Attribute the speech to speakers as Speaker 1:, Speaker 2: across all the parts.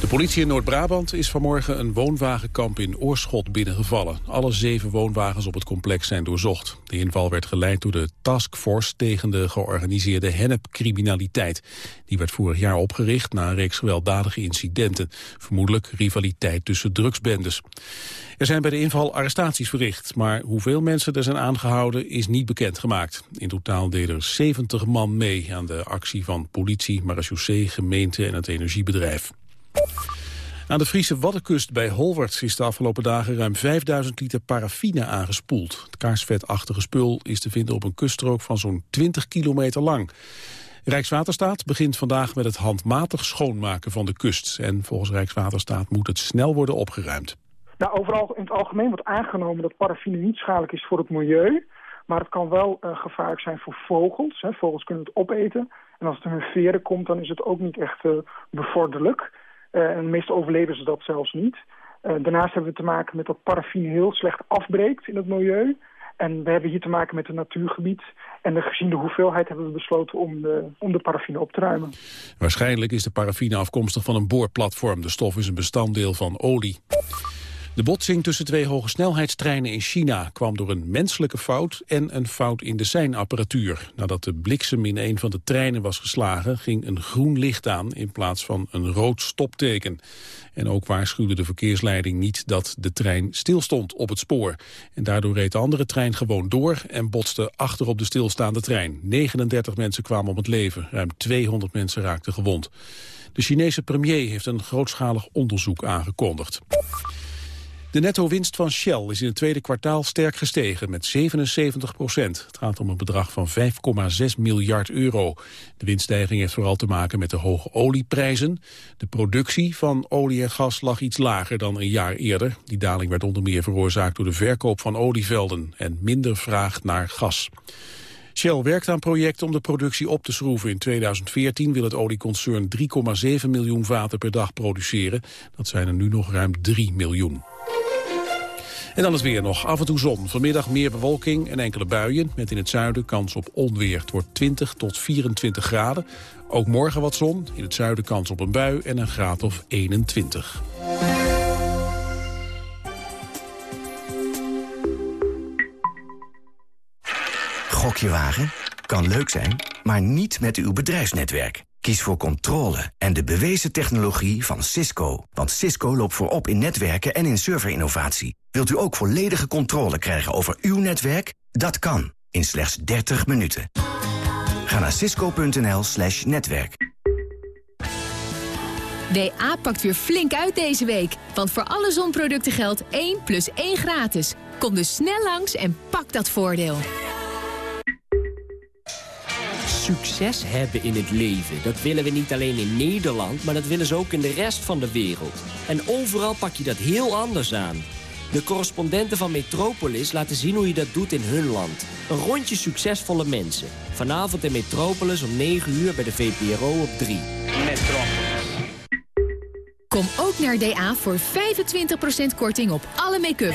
Speaker 1: De politie in Noord-Brabant is vanmorgen een woonwagenkamp in Oorschot binnengevallen. Alle zeven woonwagens op het complex zijn doorzocht. De inval werd geleid door de Taskforce tegen de georganiseerde hennepcriminaliteit. Die werd vorig jaar opgericht na een reeks gewelddadige incidenten. Vermoedelijk rivaliteit tussen drugsbendes. Er zijn bij de inval arrestaties verricht, maar hoeveel mensen er zijn aangehouden is niet bekendgemaakt. In totaal deden er 70 man mee aan de actie van politie, marechaussee, gemeente en het energiebedrijf. Aan de Friese Waddenkust bij Holwert is de afgelopen dagen ruim 5000 liter paraffine aangespoeld. Het kaarsvetachtige spul is te vinden op een kuststrook van zo'n 20 kilometer lang. Rijkswaterstaat begint vandaag met het handmatig schoonmaken van de kust. En volgens Rijkswaterstaat moet het snel worden opgeruimd.
Speaker 2: Nou, overal in het algemeen wordt aangenomen dat paraffine niet schadelijk is voor het milieu. Maar het kan wel uh, gevaarlijk zijn voor vogels. Hè. Vogels kunnen het opeten. En als het in hun veren komt, dan is het ook niet echt uh, bevorderlijk. Uh, en meestal overleven ze dat zelfs niet. daarnaast hebben we te maken met dat paraffine heel slecht afbreekt in het milieu. En we hebben hier te maken met een natuurgebied. En gezien de hoeveelheid hebben we besloten om de, om de paraffine op te ruimen.
Speaker 1: Waarschijnlijk is de paraffine afkomstig van een boorplatform. De stof is een bestanddeel van olie. De botsing tussen twee hogesnelheidstreinen in China kwam door een menselijke fout en een fout in de seinapparatuur. Nadat de bliksem in een van de treinen was geslagen, ging een groen licht aan in plaats van een rood stopteken. En ook waarschuwde de verkeersleiding niet dat de trein stilstond op het spoor. En daardoor reed de andere trein gewoon door en botste achter op de stilstaande trein. 39 mensen kwamen om het leven, ruim 200 mensen raakten gewond. De Chinese premier heeft een grootschalig onderzoek aangekondigd. De netto-winst van Shell is in het tweede kwartaal sterk gestegen met 77 procent. Het gaat om een bedrag van 5,6 miljard euro. De winststijging heeft vooral te maken met de hoge olieprijzen. De productie van olie en gas lag iets lager dan een jaar eerder. Die daling werd onder meer veroorzaakt door de verkoop van olievelden en minder vraag naar gas. Shell werkt aan projecten om de productie op te schroeven. In 2014 wil het olieconcern 3,7 miljoen vaten per dag produceren. Dat zijn er nu nog ruim 3 miljoen. En dan het weer nog. Af en toe zon. Vanmiddag meer bewolking en enkele buien. Met in het zuiden kans op onweer. Het wordt 20 tot 24 graden. Ook morgen wat zon. In het zuiden kans op een bui en een graad of 21.
Speaker 3: Gokje wagen? Kan leuk zijn, maar niet met uw bedrijfsnetwerk. Kies voor controle en de bewezen technologie van Cisco. Want Cisco loopt voorop in netwerken en in serverinnovatie. Wilt u ook volledige controle krijgen over uw netwerk? Dat kan, in slechts 30 minuten. Ga naar cisco.nl slash netwerk.
Speaker 4: WA pakt weer flink uit deze week. Want voor alle zonproducten geldt 1 plus 1 gratis. Kom dus snel langs en pak dat voordeel.
Speaker 5: Succes hebben in het leven, dat willen we niet alleen in Nederland... maar dat willen ze ook in de rest van de wereld. En overal pak je dat heel anders aan. De correspondenten van Metropolis laten zien hoe je dat doet in hun land. Een rondje succesvolle mensen. Vanavond in Metropolis om 9 uur bij de VPRO op 3. Metropolis.
Speaker 4: Kom ook naar DA voor 25% korting op alle make-up.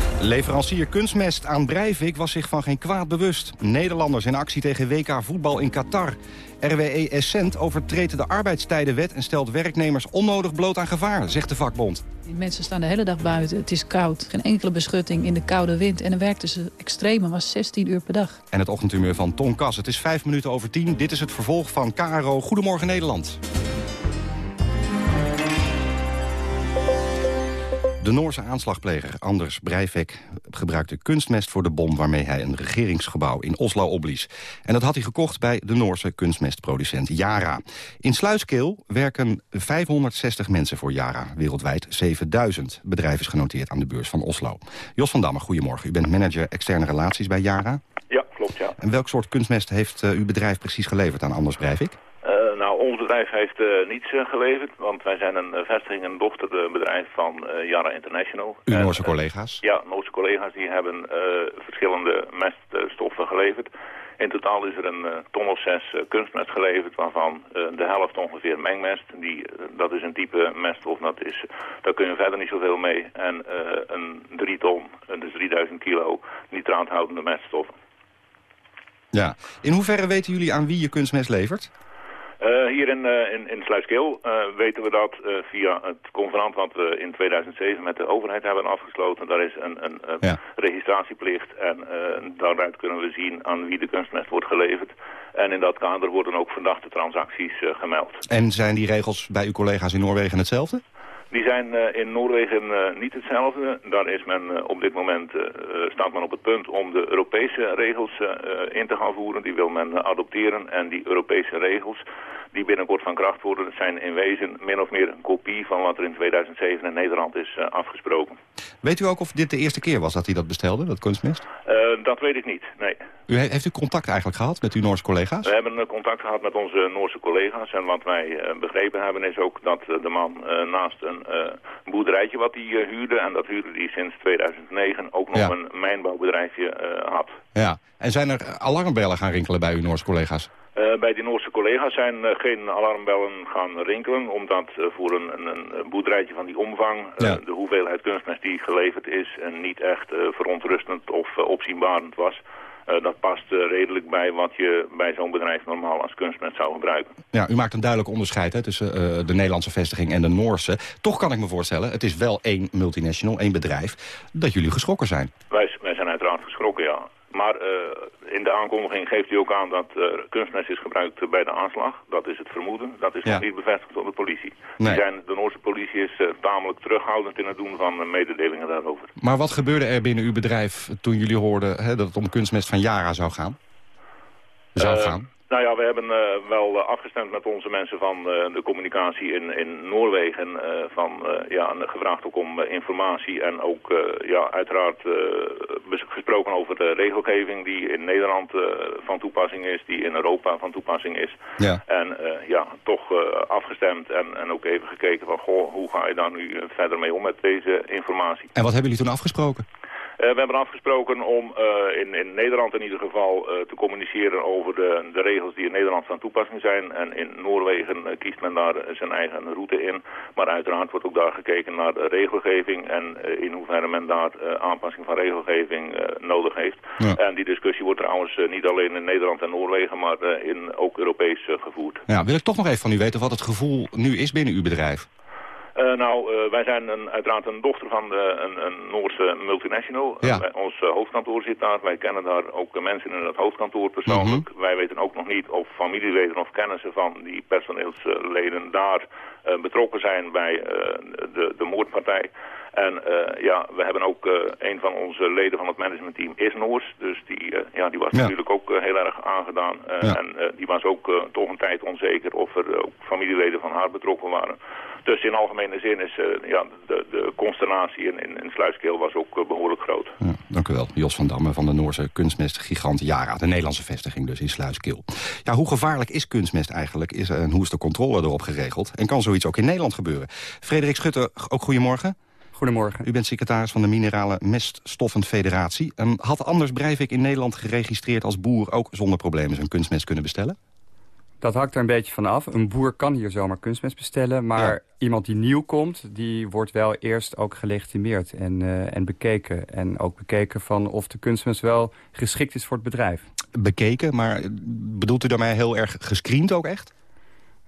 Speaker 6: Leverancier kunstmest aan Breivik was zich van geen kwaad bewust. Nederlanders in actie tegen WK voetbal in Qatar. RWE Essent overtreedt de arbeidstijdenwet... en stelt werknemers onnodig bloot aan gevaar, zegt de vakbond.
Speaker 7: Die mensen staan de hele dag buiten. Het is koud. Geen enkele beschutting in de koude wind. En dan werkten ze extreem, was 16 uur per dag.
Speaker 6: En het ochtendhumeur van Ton Kas. Het is 5 minuten over 10. Dit is het vervolg van KRO Goedemorgen Nederland. De Noorse aanslagpleger Anders Breivik gebruikte kunstmest voor de bom... waarmee hij een regeringsgebouw in Oslo opblies. En dat had hij gekocht bij de Noorse kunstmestproducent Yara. In Sluiskeel werken 560 mensen voor Yara. Wereldwijd 7000. Bedrijf is genoteerd aan de beurs van Oslo. Jos van Damme, goedemorgen. U bent manager externe relaties bij Yara.
Speaker 8: Ja, klopt, ja.
Speaker 6: En welk soort kunstmest heeft uh, uw bedrijf precies geleverd aan Anders Breivik?
Speaker 8: Bedrijf heeft niets geleverd, want wij zijn een vestiging en dochterbedrijf van Yara International.
Speaker 6: Uw Noorse collega's?
Speaker 8: Ja, Noorse collega's die hebben verschillende meststoffen geleverd. In totaal is er een ton of zes kunstmest geleverd, waarvan de helft ongeveer mengmest. Die, dat is een type meststof, dat is, daar kun je verder niet zoveel mee. En een drie ton, dus 3000 kilo nitraathoudende meststoffen.
Speaker 6: Ja. In hoeverre weten jullie aan wie je kunstmest levert?
Speaker 8: Uh, hier in, uh, in, in Sluiskeel uh, weten we dat via het convenant wat we in 2007 met de overheid hebben afgesloten. Daar is een, een ja. registratieplicht en daaruit kunnen we zien aan wie de kunstmest wordt geleverd. En in dat kader worden ook verdachte transacties gemeld.
Speaker 6: En zijn die regels bij uw collega's in Noorwegen hetzelfde?
Speaker 8: Die zijn uh, in Noorwegen uh, niet hetzelfde. Daar is men uh, op dit moment staat men op het punt om de Europese regels in te gaan voeren. Die wil men adopteren en die Europese regels die binnenkort van kracht worden, zijn in wezen min of meer een kopie van wat er in 2007 in Nederland is afgesproken.
Speaker 6: Weet u ook of dit de eerste keer was dat hij dat bestelde, dat kunstmest?
Speaker 8: dat weet ik niet, nee.
Speaker 6: U heeft u contact eigenlijk gehad met uw Noorse collega's?
Speaker 8: We hebben contact gehad met onze Noorse collega's en wat wij begrepen hebben is ook dat de man naast een boerderijtje wat hij huurde. En dat huurde hij sinds 2009 ook nog een mijnbouwbedrijfje had.
Speaker 6: Ja, en zijn er alarmbellen gaan rinkelen bij uw Noorse collega's?
Speaker 8: Uh, bij die Noorse collega's zijn uh, geen alarmbellen gaan rinkelen, omdat uh, voor een, een, een, boerderijtje van die omvang ja. de hoeveelheid kunstmest die geleverd is en niet echt verontrustend of opzienbarend was. Dat past redelijk bij wat je bij zo'n bedrijf normaal als kunstmest zou gebruiken.
Speaker 6: Ja, u maakt een duidelijk onderscheid hè, tussen de Nederlandse vestiging en de Noorse. Toch kan ik me voorstellen, het is wel één multinational, één bedrijf, dat jullie geschrokken zijn.
Speaker 8: Wij, wij zijn uiteraard geschrokken, ja. Maar uh, in de aankondiging geeft u ook aan dat uh, kunstmest is gebruikt bij de aanslag. Dat is het vermoeden. Dat is ja. nog niet bevestigd door de politie. Nee. Zijn, de Noorse politie is uh, tamelijk terughoudend in het doen van mededelingen daarover.
Speaker 6: Maar wat gebeurde er binnen uw bedrijf toen jullie hoorden hè, dat het om kunstmest van Yara zou gaan? Zou gaan?
Speaker 8: Nou ja, we hebben uh, wel uh, afgestemd met onze mensen van uh, de communicatie in, in Noorwegen. van, ja, gevraagd ook om informatie en ook ja, uiteraard gesproken over de regelgeving die in Nederland van toepassing is, die in Europa van toepassing is. Ja. En ja, toch afgestemd en, en ook even gekeken van, goh, hoe ga je daar nu verder mee om met deze informatie.
Speaker 6: En wat hebben jullie toen afgesproken?
Speaker 8: Uh, we hebben afgesproken om uh, in, in Nederland in ieder geval uh, te communiceren over de, de regels die in Nederland van toepassing zijn. En in Noorwegen kiest men daar zijn eigen route in. Maar uiteraard wordt ook daar gekeken naar de regelgeving en in hoeverre men daar aanpassing van regelgeving nodig heeft. Ja. En die discussie wordt trouwens niet alleen in Nederland en Noorwegen, maar in ook Europees gevoerd.
Speaker 6: Ja, wil ik toch nog even van u weten wat het gevoel nu is binnen uw bedrijf?
Speaker 8: Uh, nou, uh, wij zijn een, uiteraard een dochter van de, een, een Noorse multinational. Ja. Uh, ons hoofdkantoor zit daar. Wij kennen daar ook mensen in het hoofdkantoor persoonlijk. -hmm. Wij weten ook nog niet of familieleden of kennissen van die personeelsleden daar betrokken zijn bij de, de moordpartij. En uh, ja, we hebben ook uh, een van onze leden van het managementteam is Noors. Dus die, uh, ja, die was ja. natuurlijk ook heel erg aangedaan. Ja. En die was ook toch een tijd onzeker of er ook familieleden van haar betrokken waren. Dus in algemene zin is ja, de, de consternatie in, in, in Sluiskeel was ook behoorlijk groot.
Speaker 6: Ja, dank u wel. Jos van Damme van de Noorse kunstmestgigant Yara. De Nederlandse vestiging dus in Sluiskeel. Ja, hoe gevaarlijk is kunstmest eigenlijk? Is, en hoe is de controle erop geregeld? En kan zoiets ook in Nederland gebeuren? Frederik Schutte, ook goedemorgen.
Speaker 9: Goedemorgen.
Speaker 6: U bent secretaris van de Minerale Meststoffenfederatie. Um, had Anders Breivik in Nederland geregistreerd als boer... ook zonder problemen zijn kunstmest kunnen bestellen?
Speaker 9: Dat hangt er een beetje van af. Een boer kan hier zomaar kunstmest bestellen. Maar ja. iemand die nieuw komt, die wordt wel eerst ook gelegitimeerd en, uh, en bekeken. En ook bekeken van of de kunstmest wel geschikt is voor het bedrijf.
Speaker 6: Bekeken, maar bedoelt u daarmee heel erg gescreend ook echt?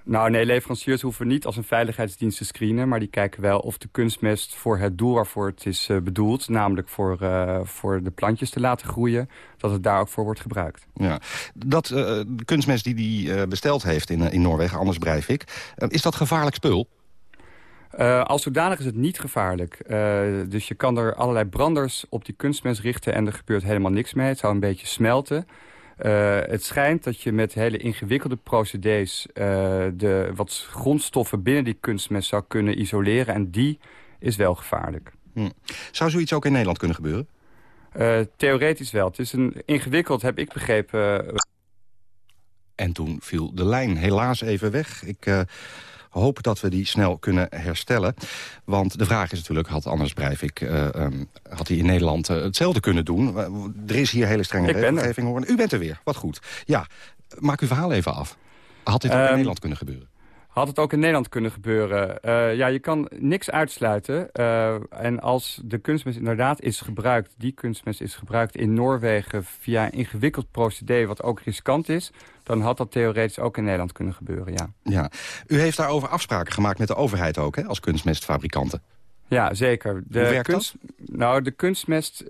Speaker 9: Nou nee, leveranciers hoeven niet als een veiligheidsdienst te screenen... maar die kijken wel of de kunstmest voor het doel waarvoor het is uh, bedoeld... namelijk voor, uh, voor de plantjes te laten groeien... dat het daar ook voor wordt gebruikt.
Speaker 6: Ja. Dat uh, de kunstmest die hij besteld heeft in, in Noorwegen, Anders Breivik... is dat gevaarlijk spul?
Speaker 9: Uh, als zodanig is het niet gevaarlijk. Uh, dus je kan er allerlei branders op die kunstmest richten... en er gebeurt helemaal niks mee. Het zou een beetje smelten... Uh, het schijnt dat je met hele ingewikkelde procedés... Uh, de wat grondstoffen binnen die kunstmest zou kunnen isoleren. En die is wel gevaarlijk.
Speaker 6: Hm. Zou zoiets ook in Nederland kunnen gebeuren?
Speaker 9: Uh, theoretisch wel. Het is een ingewikkeld, heb ik begrepen...
Speaker 6: En toen viel de lijn helaas even weg. Ik hoop dat we die snel kunnen herstellen. Want de vraag is natuurlijk, had Anders Breivik... Uh, um, had hij in Nederland uh, hetzelfde kunnen doen? er is hier hele strenge regelgeving. Horen. U bent er weer, wat goed. Ja, maak uw verhaal even af. Had dit ook in ehm, Nederland kunnen gebeuren?
Speaker 9: Had het ook in Nederland kunnen gebeuren? Uh, ja, je kan niks uitsluiten. Uh, en als de kunstmest inderdaad is gebruikt... die kunstmest is gebruikt in Noorwegen via een ingewikkeld procedé... wat ook riskant is dan had dat theoretisch ook in Nederland kunnen gebeuren, ja.
Speaker 6: ja. U heeft daarover afspraken gemaakt met de overheid ook, hè, als kunstmestfabrikanten?
Speaker 9: Ja, zeker.
Speaker 6: De Hoe werkt kunst,
Speaker 9: dat? Nou, de kunstmest uh,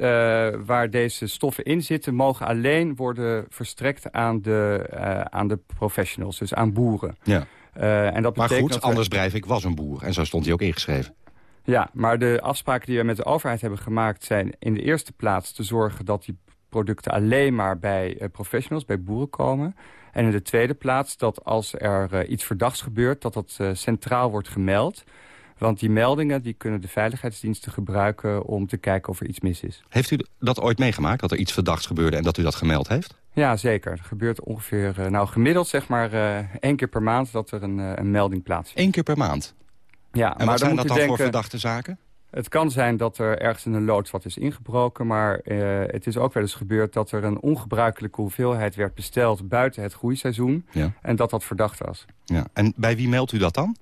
Speaker 9: waar deze stoffen in zitten... mogen alleen worden verstrekt aan de, aan de professionals, dus aan boeren.
Speaker 6: Ja. Uh, en dat maar goed, Anders Breivik was een boer en zo stond hij ook ingeschreven.
Speaker 9: Ja, maar de afspraken die we met de overheid hebben gemaakt... zijn in de eerste plaats te zorgen dat die producten alleen maar bij professionals, bij boeren komen... En in de tweede plaats dat als er uh, iets verdachts gebeurt... dat dat uh, centraal wordt gemeld. Want die meldingen die kunnen de veiligheidsdiensten gebruiken... om te kijken of er iets mis is.
Speaker 6: Heeft u dat ooit meegemaakt, dat er iets verdachts gebeurde... en dat u dat gemeld heeft?
Speaker 9: Ja, zeker. Er gebeurt ongeveer, uh, nou gemiddeld zeg maar... één keer per maand dat er een, een melding plaatsvindt.
Speaker 6: Eén keer per maand?
Speaker 9: Ja,
Speaker 6: en maar wat zijn dat dan denken, voor verdachte zaken?
Speaker 9: Het kan zijn dat er ergens in een loods wat is ingebroken... maar uh, het is ook wel eens gebeurd dat er een ongebruikelijke hoeveelheid werd besteld... buiten het groeiseizoen ja. en dat dat verdacht was.
Speaker 6: Ja. En bij wie meldt u dat dan?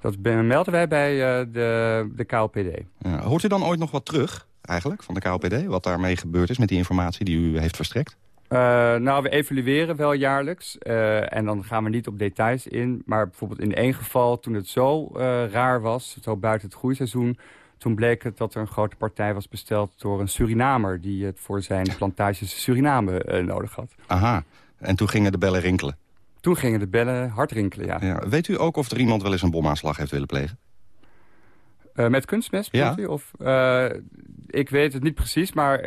Speaker 9: Dat melden wij bij uh, de, de KLPD.
Speaker 6: Ja. Hoort u dan ooit nog wat terug, eigenlijk, van de KLPD? Wat daarmee gebeurd is met die informatie die u heeft verstrekt?
Speaker 9: Uh, nou, we evalueren wel jaarlijks. Uh, en dan gaan we niet op details in. Maar bijvoorbeeld in één geval, toen het zo uh, raar was... zo buiten het groeiseizoen... Toen bleek het dat er een grote partij was besteld door een Surinamer... die het voor zijn plantages Suriname nodig had.
Speaker 6: Aha, en toen gingen de bellen rinkelen?
Speaker 9: Toen gingen de bellen hard rinkelen, ja. ja.
Speaker 6: Weet u ook of er iemand wel eens een bomaanslag heeft willen plegen?
Speaker 9: Uh, met kunstmest, ja. u? Of, uh, ik weet het niet precies, maar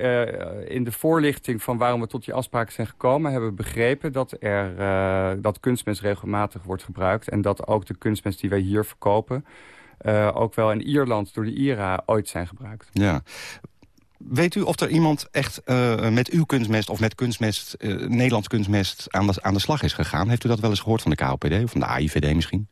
Speaker 9: in de voorlichting van waarom we tot die afspraken zijn gekomen... hebben we begrepen dat, er, dat kunstmest regelmatig wordt gebruikt... en dat ook de kunstmest die wij hier verkopen ook wel in Ierland door de IRA ooit zijn gebruikt.
Speaker 6: Ja. Weet u of er iemand echt uh, met uw kunstmest of met kunstmest, uh, Nederlands kunstmest aan de, aan de slag is gegaan? Heeft u dat wel eens gehoord van de KOPD of van de AIVD misschien?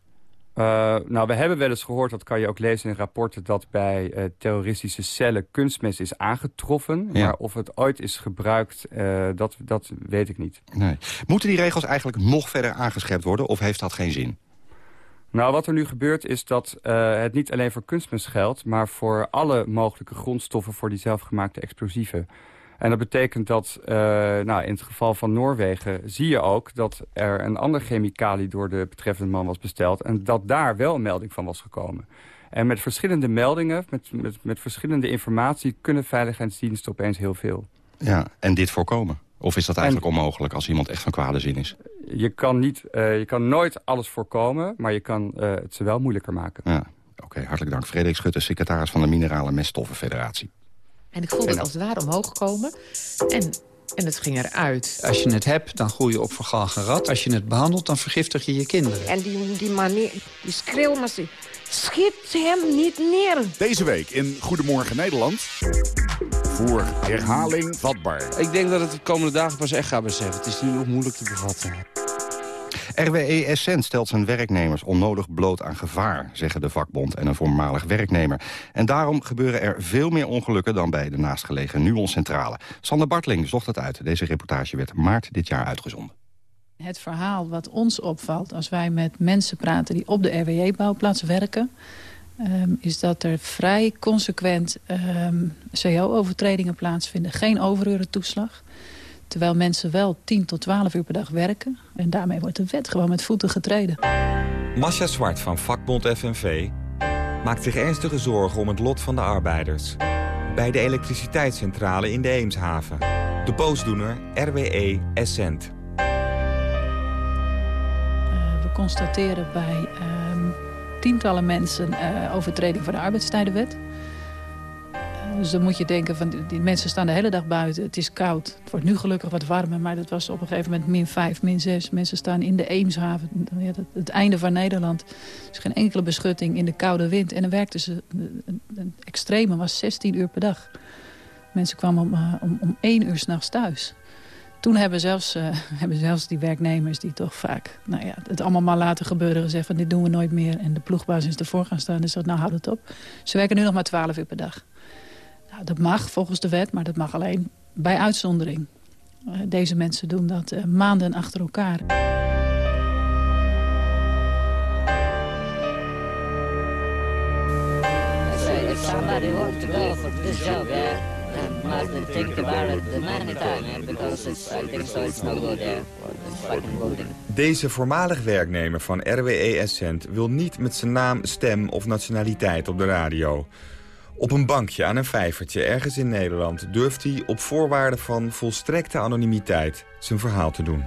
Speaker 9: Uh, nou, we hebben wel eens gehoord, dat kan je ook lezen in rapporten... dat bij uh, terroristische cellen kunstmest is aangetroffen. Ja. Maar of het ooit is gebruikt, uh, dat, dat weet ik niet.
Speaker 6: Nee. Moeten die regels eigenlijk nog verder aangescherpt worden... of heeft dat geen zin?
Speaker 9: Nou, wat er nu gebeurt is dat uh, het niet alleen voor kunstmest geldt... maar voor alle mogelijke grondstoffen voor die zelfgemaakte explosieven. En dat betekent dat, uh, nou, in het geval van Noorwegen zie je ook... dat er een ander chemikalie door de betreffende man was besteld... en dat daar wel een melding van was gekomen. En met verschillende meldingen, met, met, met verschillende informatie... kunnen veiligheidsdiensten opeens heel veel.
Speaker 6: Ja, en dit voorkomen? Of is dat eigenlijk onmogelijk als iemand echt van kwade zin is?
Speaker 9: Je kan, niet, uh, je kan nooit alles voorkomen, maar je kan uh, het ze wel moeilijker maken.
Speaker 6: Ja. Oké, okay, hartelijk dank. Frederik Schutte, secretaris van de Minerale Meststoffenfederatie.
Speaker 10: En ik voelde het als het ware omhoog komen. En en het ging eruit.
Speaker 11: Als je het hebt, dan groei je op vergalgen rat. Als je het behandelt, dan vergiftig je je kinderen.
Speaker 12: En die, die manier, die schreeuw, maar ze schiet hem niet neer.
Speaker 13: Deze week in Goedemorgen Nederland. Voor herhaling vatbaar.
Speaker 14: Ik denk dat het de komende dagen pas echt gaat beseffen. Het is nu nog moeilijk te bevatten.
Speaker 6: RWE Essent stelt zijn werknemers onnodig bloot aan gevaar... zeggen de vakbond en een voormalig werknemer. En daarom gebeuren er veel meer ongelukken... dan bij de naastgelegen Nuon-centrale. Sander Bartling zocht het uit. Deze reportage werd maart dit jaar uitgezonden.
Speaker 7: Het verhaal wat ons opvalt als wij met mensen praten... die op de RWE-bouwplaats werken... Um, is dat er vrij consequent um, ehm, CO-overtredingen plaatsvinden. Geen overurentoeslag. Terwijl mensen wel 10 tot 12 uur per dag werken. En daarmee wordt de wet gewoon met voeten getreden.
Speaker 15: Masha Zwart van vakbond FNV maakt zich ernstige zorgen om het lot van de arbeiders. Bij de elektriciteitscentrale in de Eemshaven. De boosdoener RWE Essent. Uh,
Speaker 7: we constateren bij uh, tientallen mensen uh, overtreding van de arbeidstijdenwet. Dus dan moet je denken, van die mensen staan de hele dag buiten. Het is koud. Het wordt nu gelukkig wat warmer, maar dat was op een gegeven moment min 5, min 6. Mensen staan in de Eemshaven, ja, het einde van Nederland. Er is geen enkele beschutting in de koude wind. En dan werkten ze, een extreme was 16 uur per dag. Mensen kwamen om, uh, om, om 1 uur s'nachts thuis. Toen hebben zelfs, uh, hebben zelfs die werknemers die toch vaak nou ja, het allemaal maar laten gebeuren... gezegd van dit doen we nooit meer. En de ploegbaas is ervoor gaan staan. Dus dat nou houd het op. Ze werken nu nog maar 12 uur per dag. Nou, dat mag volgens de wet, maar dat mag alleen bij uitzondering. Uh, deze mensen doen dat uh, maanden achter elkaar.
Speaker 16: somebody wants to go for this job, yeah, then must think about it many times, yeah, because it's, I think so it's no good, yeah, fucking building.
Speaker 15: Deze voormalig werknemer van RWE Essent wil niet met zijn naam, stem of nationaliteit op de radio. Op een bankje aan een vijvertje ergens in Nederland durft hij op voorwaarde van volstrekte anonimiteit zijn verhaal te doen.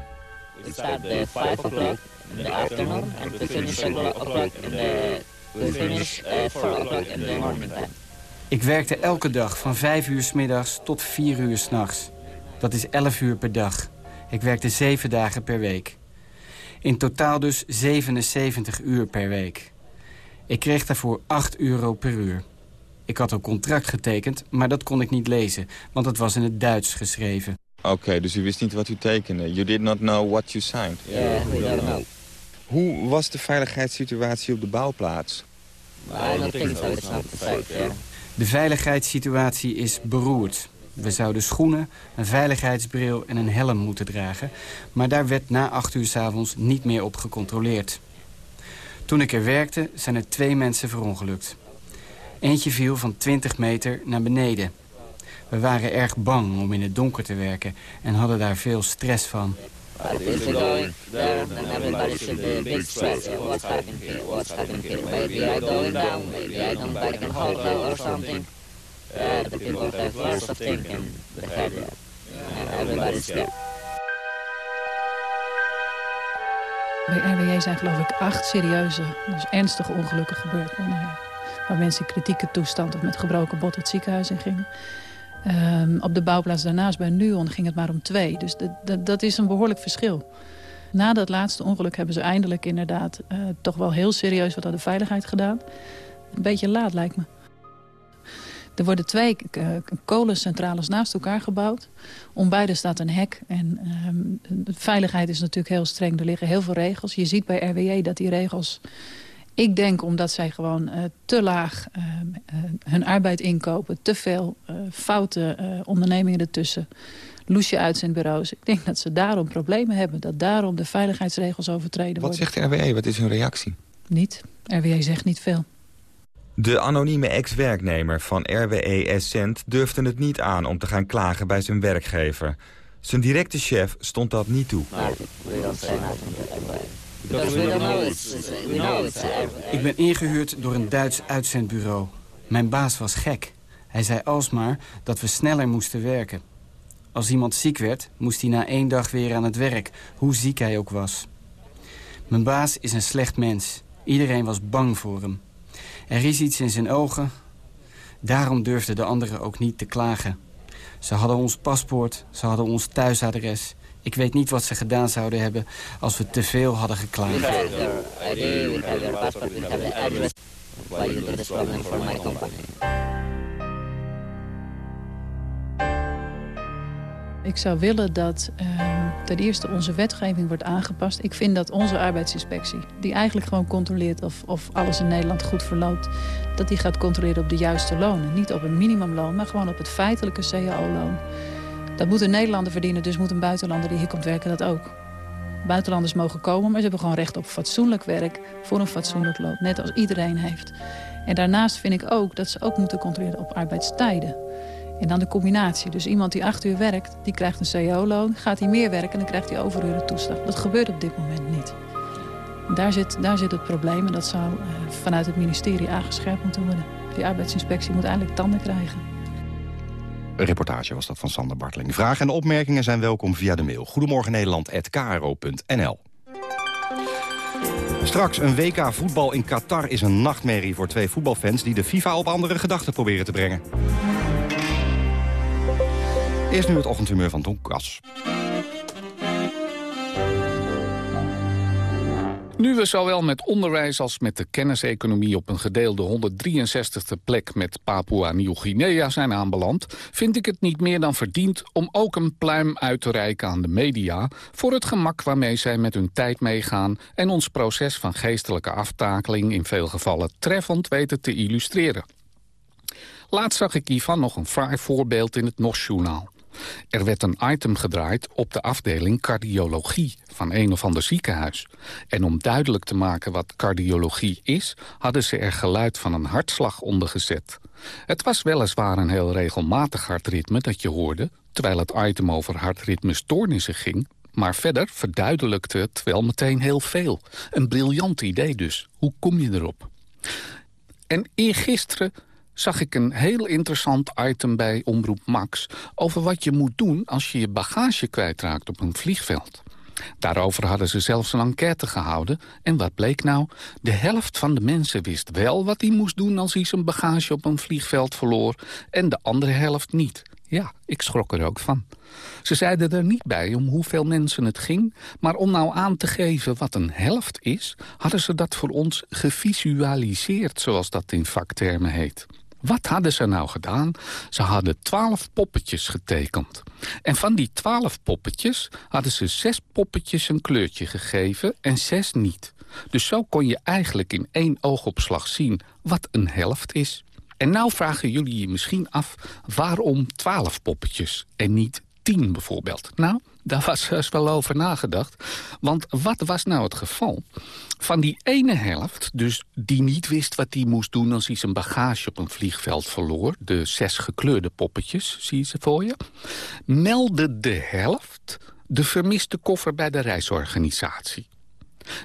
Speaker 16: We start at 5 o'clock in the afternoon and we finish at o'clock in the we finish at 4 o'clock in the morning time.
Speaker 11: Ik werkte elke dag van 5 uur s middags tot 4 uur s'nachts. Dat is 11 uur per dag. Ik werkte 7 dagen per week. In totaal dus 77 uur per week. Ik kreeg daarvoor 8 euro per uur. Ik had een contract getekend, maar dat kon ik niet lezen, want het was in het Duits geschreven.
Speaker 15: Oké, okay, dus u wist niet wat u tekende. You did not know what you signed.
Speaker 16: Ja, yeah, we don't know.
Speaker 15: Hoe was de veiligheidssituatie op de bouwplaats?
Speaker 16: I don't think so. It's not safe, yeah.
Speaker 11: De veiligheidssituatie is beroerd. We zouden schoenen, een veiligheidsbril en een helm moeten dragen... maar daar werd na acht uur s avonds niet meer op gecontroleerd. Toen ik er werkte, zijn er twee mensen verongelukt. Eentje viel van 20 meter naar beneden. We waren erg bang om in het donker te werken en hadden daar veel stress van.
Speaker 16: We're going there, then everybody should be a big stress. Yeah, what's happening here? What's happening here? Maybe I'm going down. Maybe I don't back in hotel or something. Uh, the people have lots of thinking. They have that. And everybody's scared.
Speaker 7: Bij RWJ zijn geloof ik acht serieuze, dus ernstige ongelukken gebeurd. Waar mensen in kritieke toestand of met gebroken bot het ziekenhuis in gingen. Um, op de bouwplaats daarnaast bij Nuon ging het maar om twee. Dus dat is een behoorlijk verschil. Na dat laatste ongeluk hebben ze eindelijk inderdaad uh, toch wel heel serieus wat aan de veiligheid gedaan. Een beetje laat lijkt me. Er worden twee uh, kolencentrales naast elkaar gebouwd. Om beide staat een hek. En um, de veiligheid is natuurlijk heel streng. Er liggen heel veel regels. Je ziet bij RWE dat die regels ik denk omdat zij gewoon uh, te laag uh, uh, hun arbeid inkopen. Te veel foute ondernemingen ertussen. Loesje uitzendbureaus. Ik denk dat ze daarom problemen hebben. Dat daarom de veiligheidsregels overtreden
Speaker 15: Wat
Speaker 7: worden.
Speaker 15: Wat zegt RWE? Wat is hun reactie?
Speaker 7: Niet. RWE zegt niet veel.
Speaker 15: De anonieme ex-werknemer van RWE Essent durfde het niet aan om te gaan klagen bij zijn werkgever. Zijn directe chef stond dat niet toe.
Speaker 11: Ik ben ingehuurd door een Duits uitzendbureau. Mijn baas was gek. Hij zei alsmaar dat we sneller moesten werken. Als iemand ziek werd, moest hij na één dag weer aan het werk, hoe ziek hij ook was. Mijn baas is een slecht mens. Iedereen was bang voor hem. Er is iets in zijn ogen. Daarom durfden de anderen ook niet te klagen. Ze hadden ons paspoort, ze hadden ons thuisadres. Ik weet niet wat ze gedaan zouden hebben als we te veel hadden geklaagd.
Speaker 7: Ik zou willen dat uh, ten eerste onze wetgeving wordt aangepast. Ik vind dat onze arbeidsinspectie, die eigenlijk gewoon controleert of, of alles in Nederland goed verloopt, dat die gaat controleren op de juiste lonen. Niet op een minimumloon, maar gewoon op het feitelijke cao-loon. Dat moet een Nederlander verdienen, dus moet een buitenlander die hier komt werken dat ook. Buitenlanders mogen komen, maar ze hebben gewoon recht op fatsoenlijk werk voor een fatsoenlijk loon. Net als iedereen heeft. En daarnaast vind ik ook dat ze ook moeten controleren op arbeidstijden. En dan de combinatie. Dus iemand die acht uur werkt, die krijgt een cao-loon. Gaat hij meer werken, dan krijgt hij overuren toeslag. Dat gebeurt op dit moment niet. Daar zit, daar zit het probleem en dat zou uh, vanuit het ministerie aangescherpt moeten worden. Die arbeidsinspectie moet eigenlijk tanden krijgen.
Speaker 6: Een reportage was dat van Sander Barteling. Vragen en opmerkingen zijn welkom via de mail. Goedemorgen Nederland@kro.nl. Straks een WK voetbal in Qatar is een nachtmerrie voor twee voetbalfans... die de FIFA op andere gedachten proberen te brengen. Eerst nu het ochtendhumeur van Don Kas.
Speaker 17: Nu we zowel met onderwijs als met de kenniseconomie op een gedeelde 163e plek met Papua Nieuw-Guinea zijn aanbeland, vind ik het niet meer dan verdiend om ook een pluim uit te reiken aan de media voor het gemak waarmee zij met hun tijd meegaan en ons proces van geestelijke aftakeling in veel gevallen treffend weten te illustreren. Laatst zag ik hiervan nog een fraai voorbeeld in het NOS-journaal. Er werd een item gedraaid op de afdeling cardiologie van een of ander ziekenhuis. En om duidelijk te maken wat cardiologie is... hadden ze er geluid van een hartslag onder gezet. Het was weliswaar een heel regelmatig hartritme dat je hoorde... terwijl het item over hartritmestoornissen ging... maar verder verduidelijkte het wel meteen heel veel. Een briljant idee dus. Hoe kom je erop? En eergisteren zag ik een heel interessant item bij Omroep Max... over wat je moet doen als je je bagage kwijtraakt op een vliegveld. Daarover hadden ze zelfs een enquête gehouden. En wat bleek nou? De helft van de mensen wist wel wat hij moest doen... als hij zijn bagage op een vliegveld verloor... en de andere helft niet. Ja, ik schrok er ook van. Ze zeiden er niet bij om hoeveel mensen het ging... maar om nou aan te geven wat een helft is... hadden ze dat voor ons gevisualiseerd, zoals dat in vaktermen heet. Wat hadden ze nou gedaan? Ze hadden twaalf poppetjes getekend. En van die twaalf poppetjes hadden ze zes poppetjes een kleurtje gegeven en zes niet. Dus zo kon je eigenlijk in één oogopslag zien wat een helft is. En nou vragen jullie je misschien af waarom twaalf poppetjes en niet tien bijvoorbeeld. Nou, daar was dus wel over nagedacht. Want wat was nou het geval? Van die ene helft, dus die niet wist wat hij moest doen... als hij zijn bagage op een vliegveld verloor... de zes gekleurde poppetjes, zie je ze voor je... meldde de helft de vermiste koffer bij de reisorganisatie.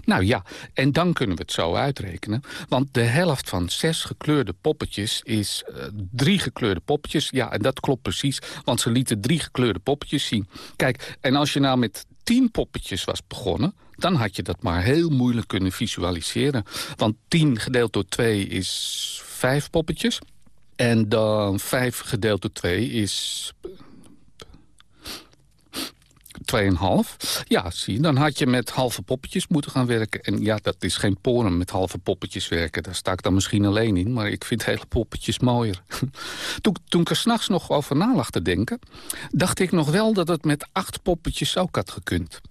Speaker 17: Nou ja, en dan kunnen we het zo uitrekenen. Want de helft van zes gekleurde poppetjes is uh, drie gekleurde poppetjes. Ja, en dat klopt precies, want ze lieten drie gekleurde poppetjes zien. Kijk, en als je nou met tien poppetjes was begonnen... dan had je dat maar heel moeilijk kunnen visualiseren. Want tien gedeeld door twee is vijf poppetjes. En dan vijf gedeeld door twee is 2,5. Ja, zie je, dan had je met halve poppetjes moeten gaan werken. En ja, dat is geen poren met halve poppetjes werken. Daar sta ik dan misschien alleen in, maar ik vind hele poppetjes mooier. toen, toen ik er s'nachts nog over na lag te denken... dacht ik nog wel dat het met acht poppetjes ook had gekund.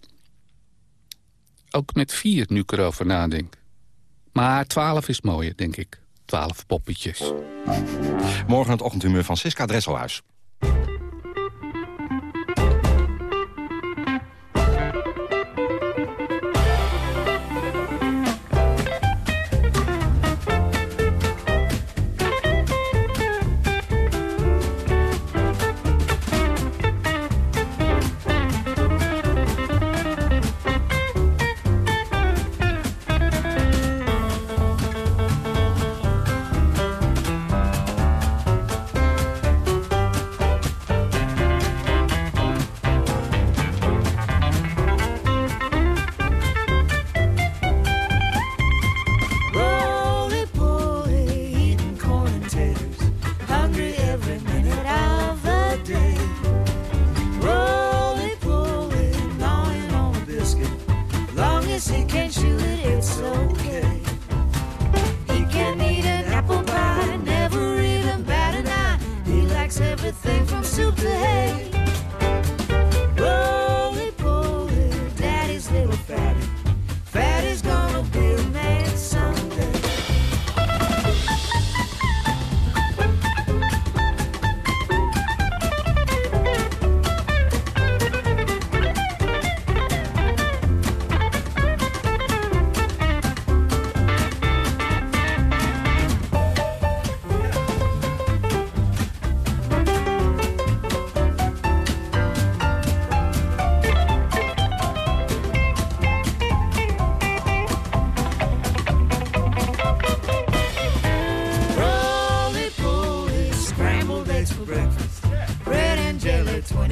Speaker 17: Ook met vier, nu ik erover nadenk. Maar twaalf is mooier, denk ik. Twaalf poppetjes.
Speaker 18: Morgen het ochtendhumeur van Siska Dresselhuis.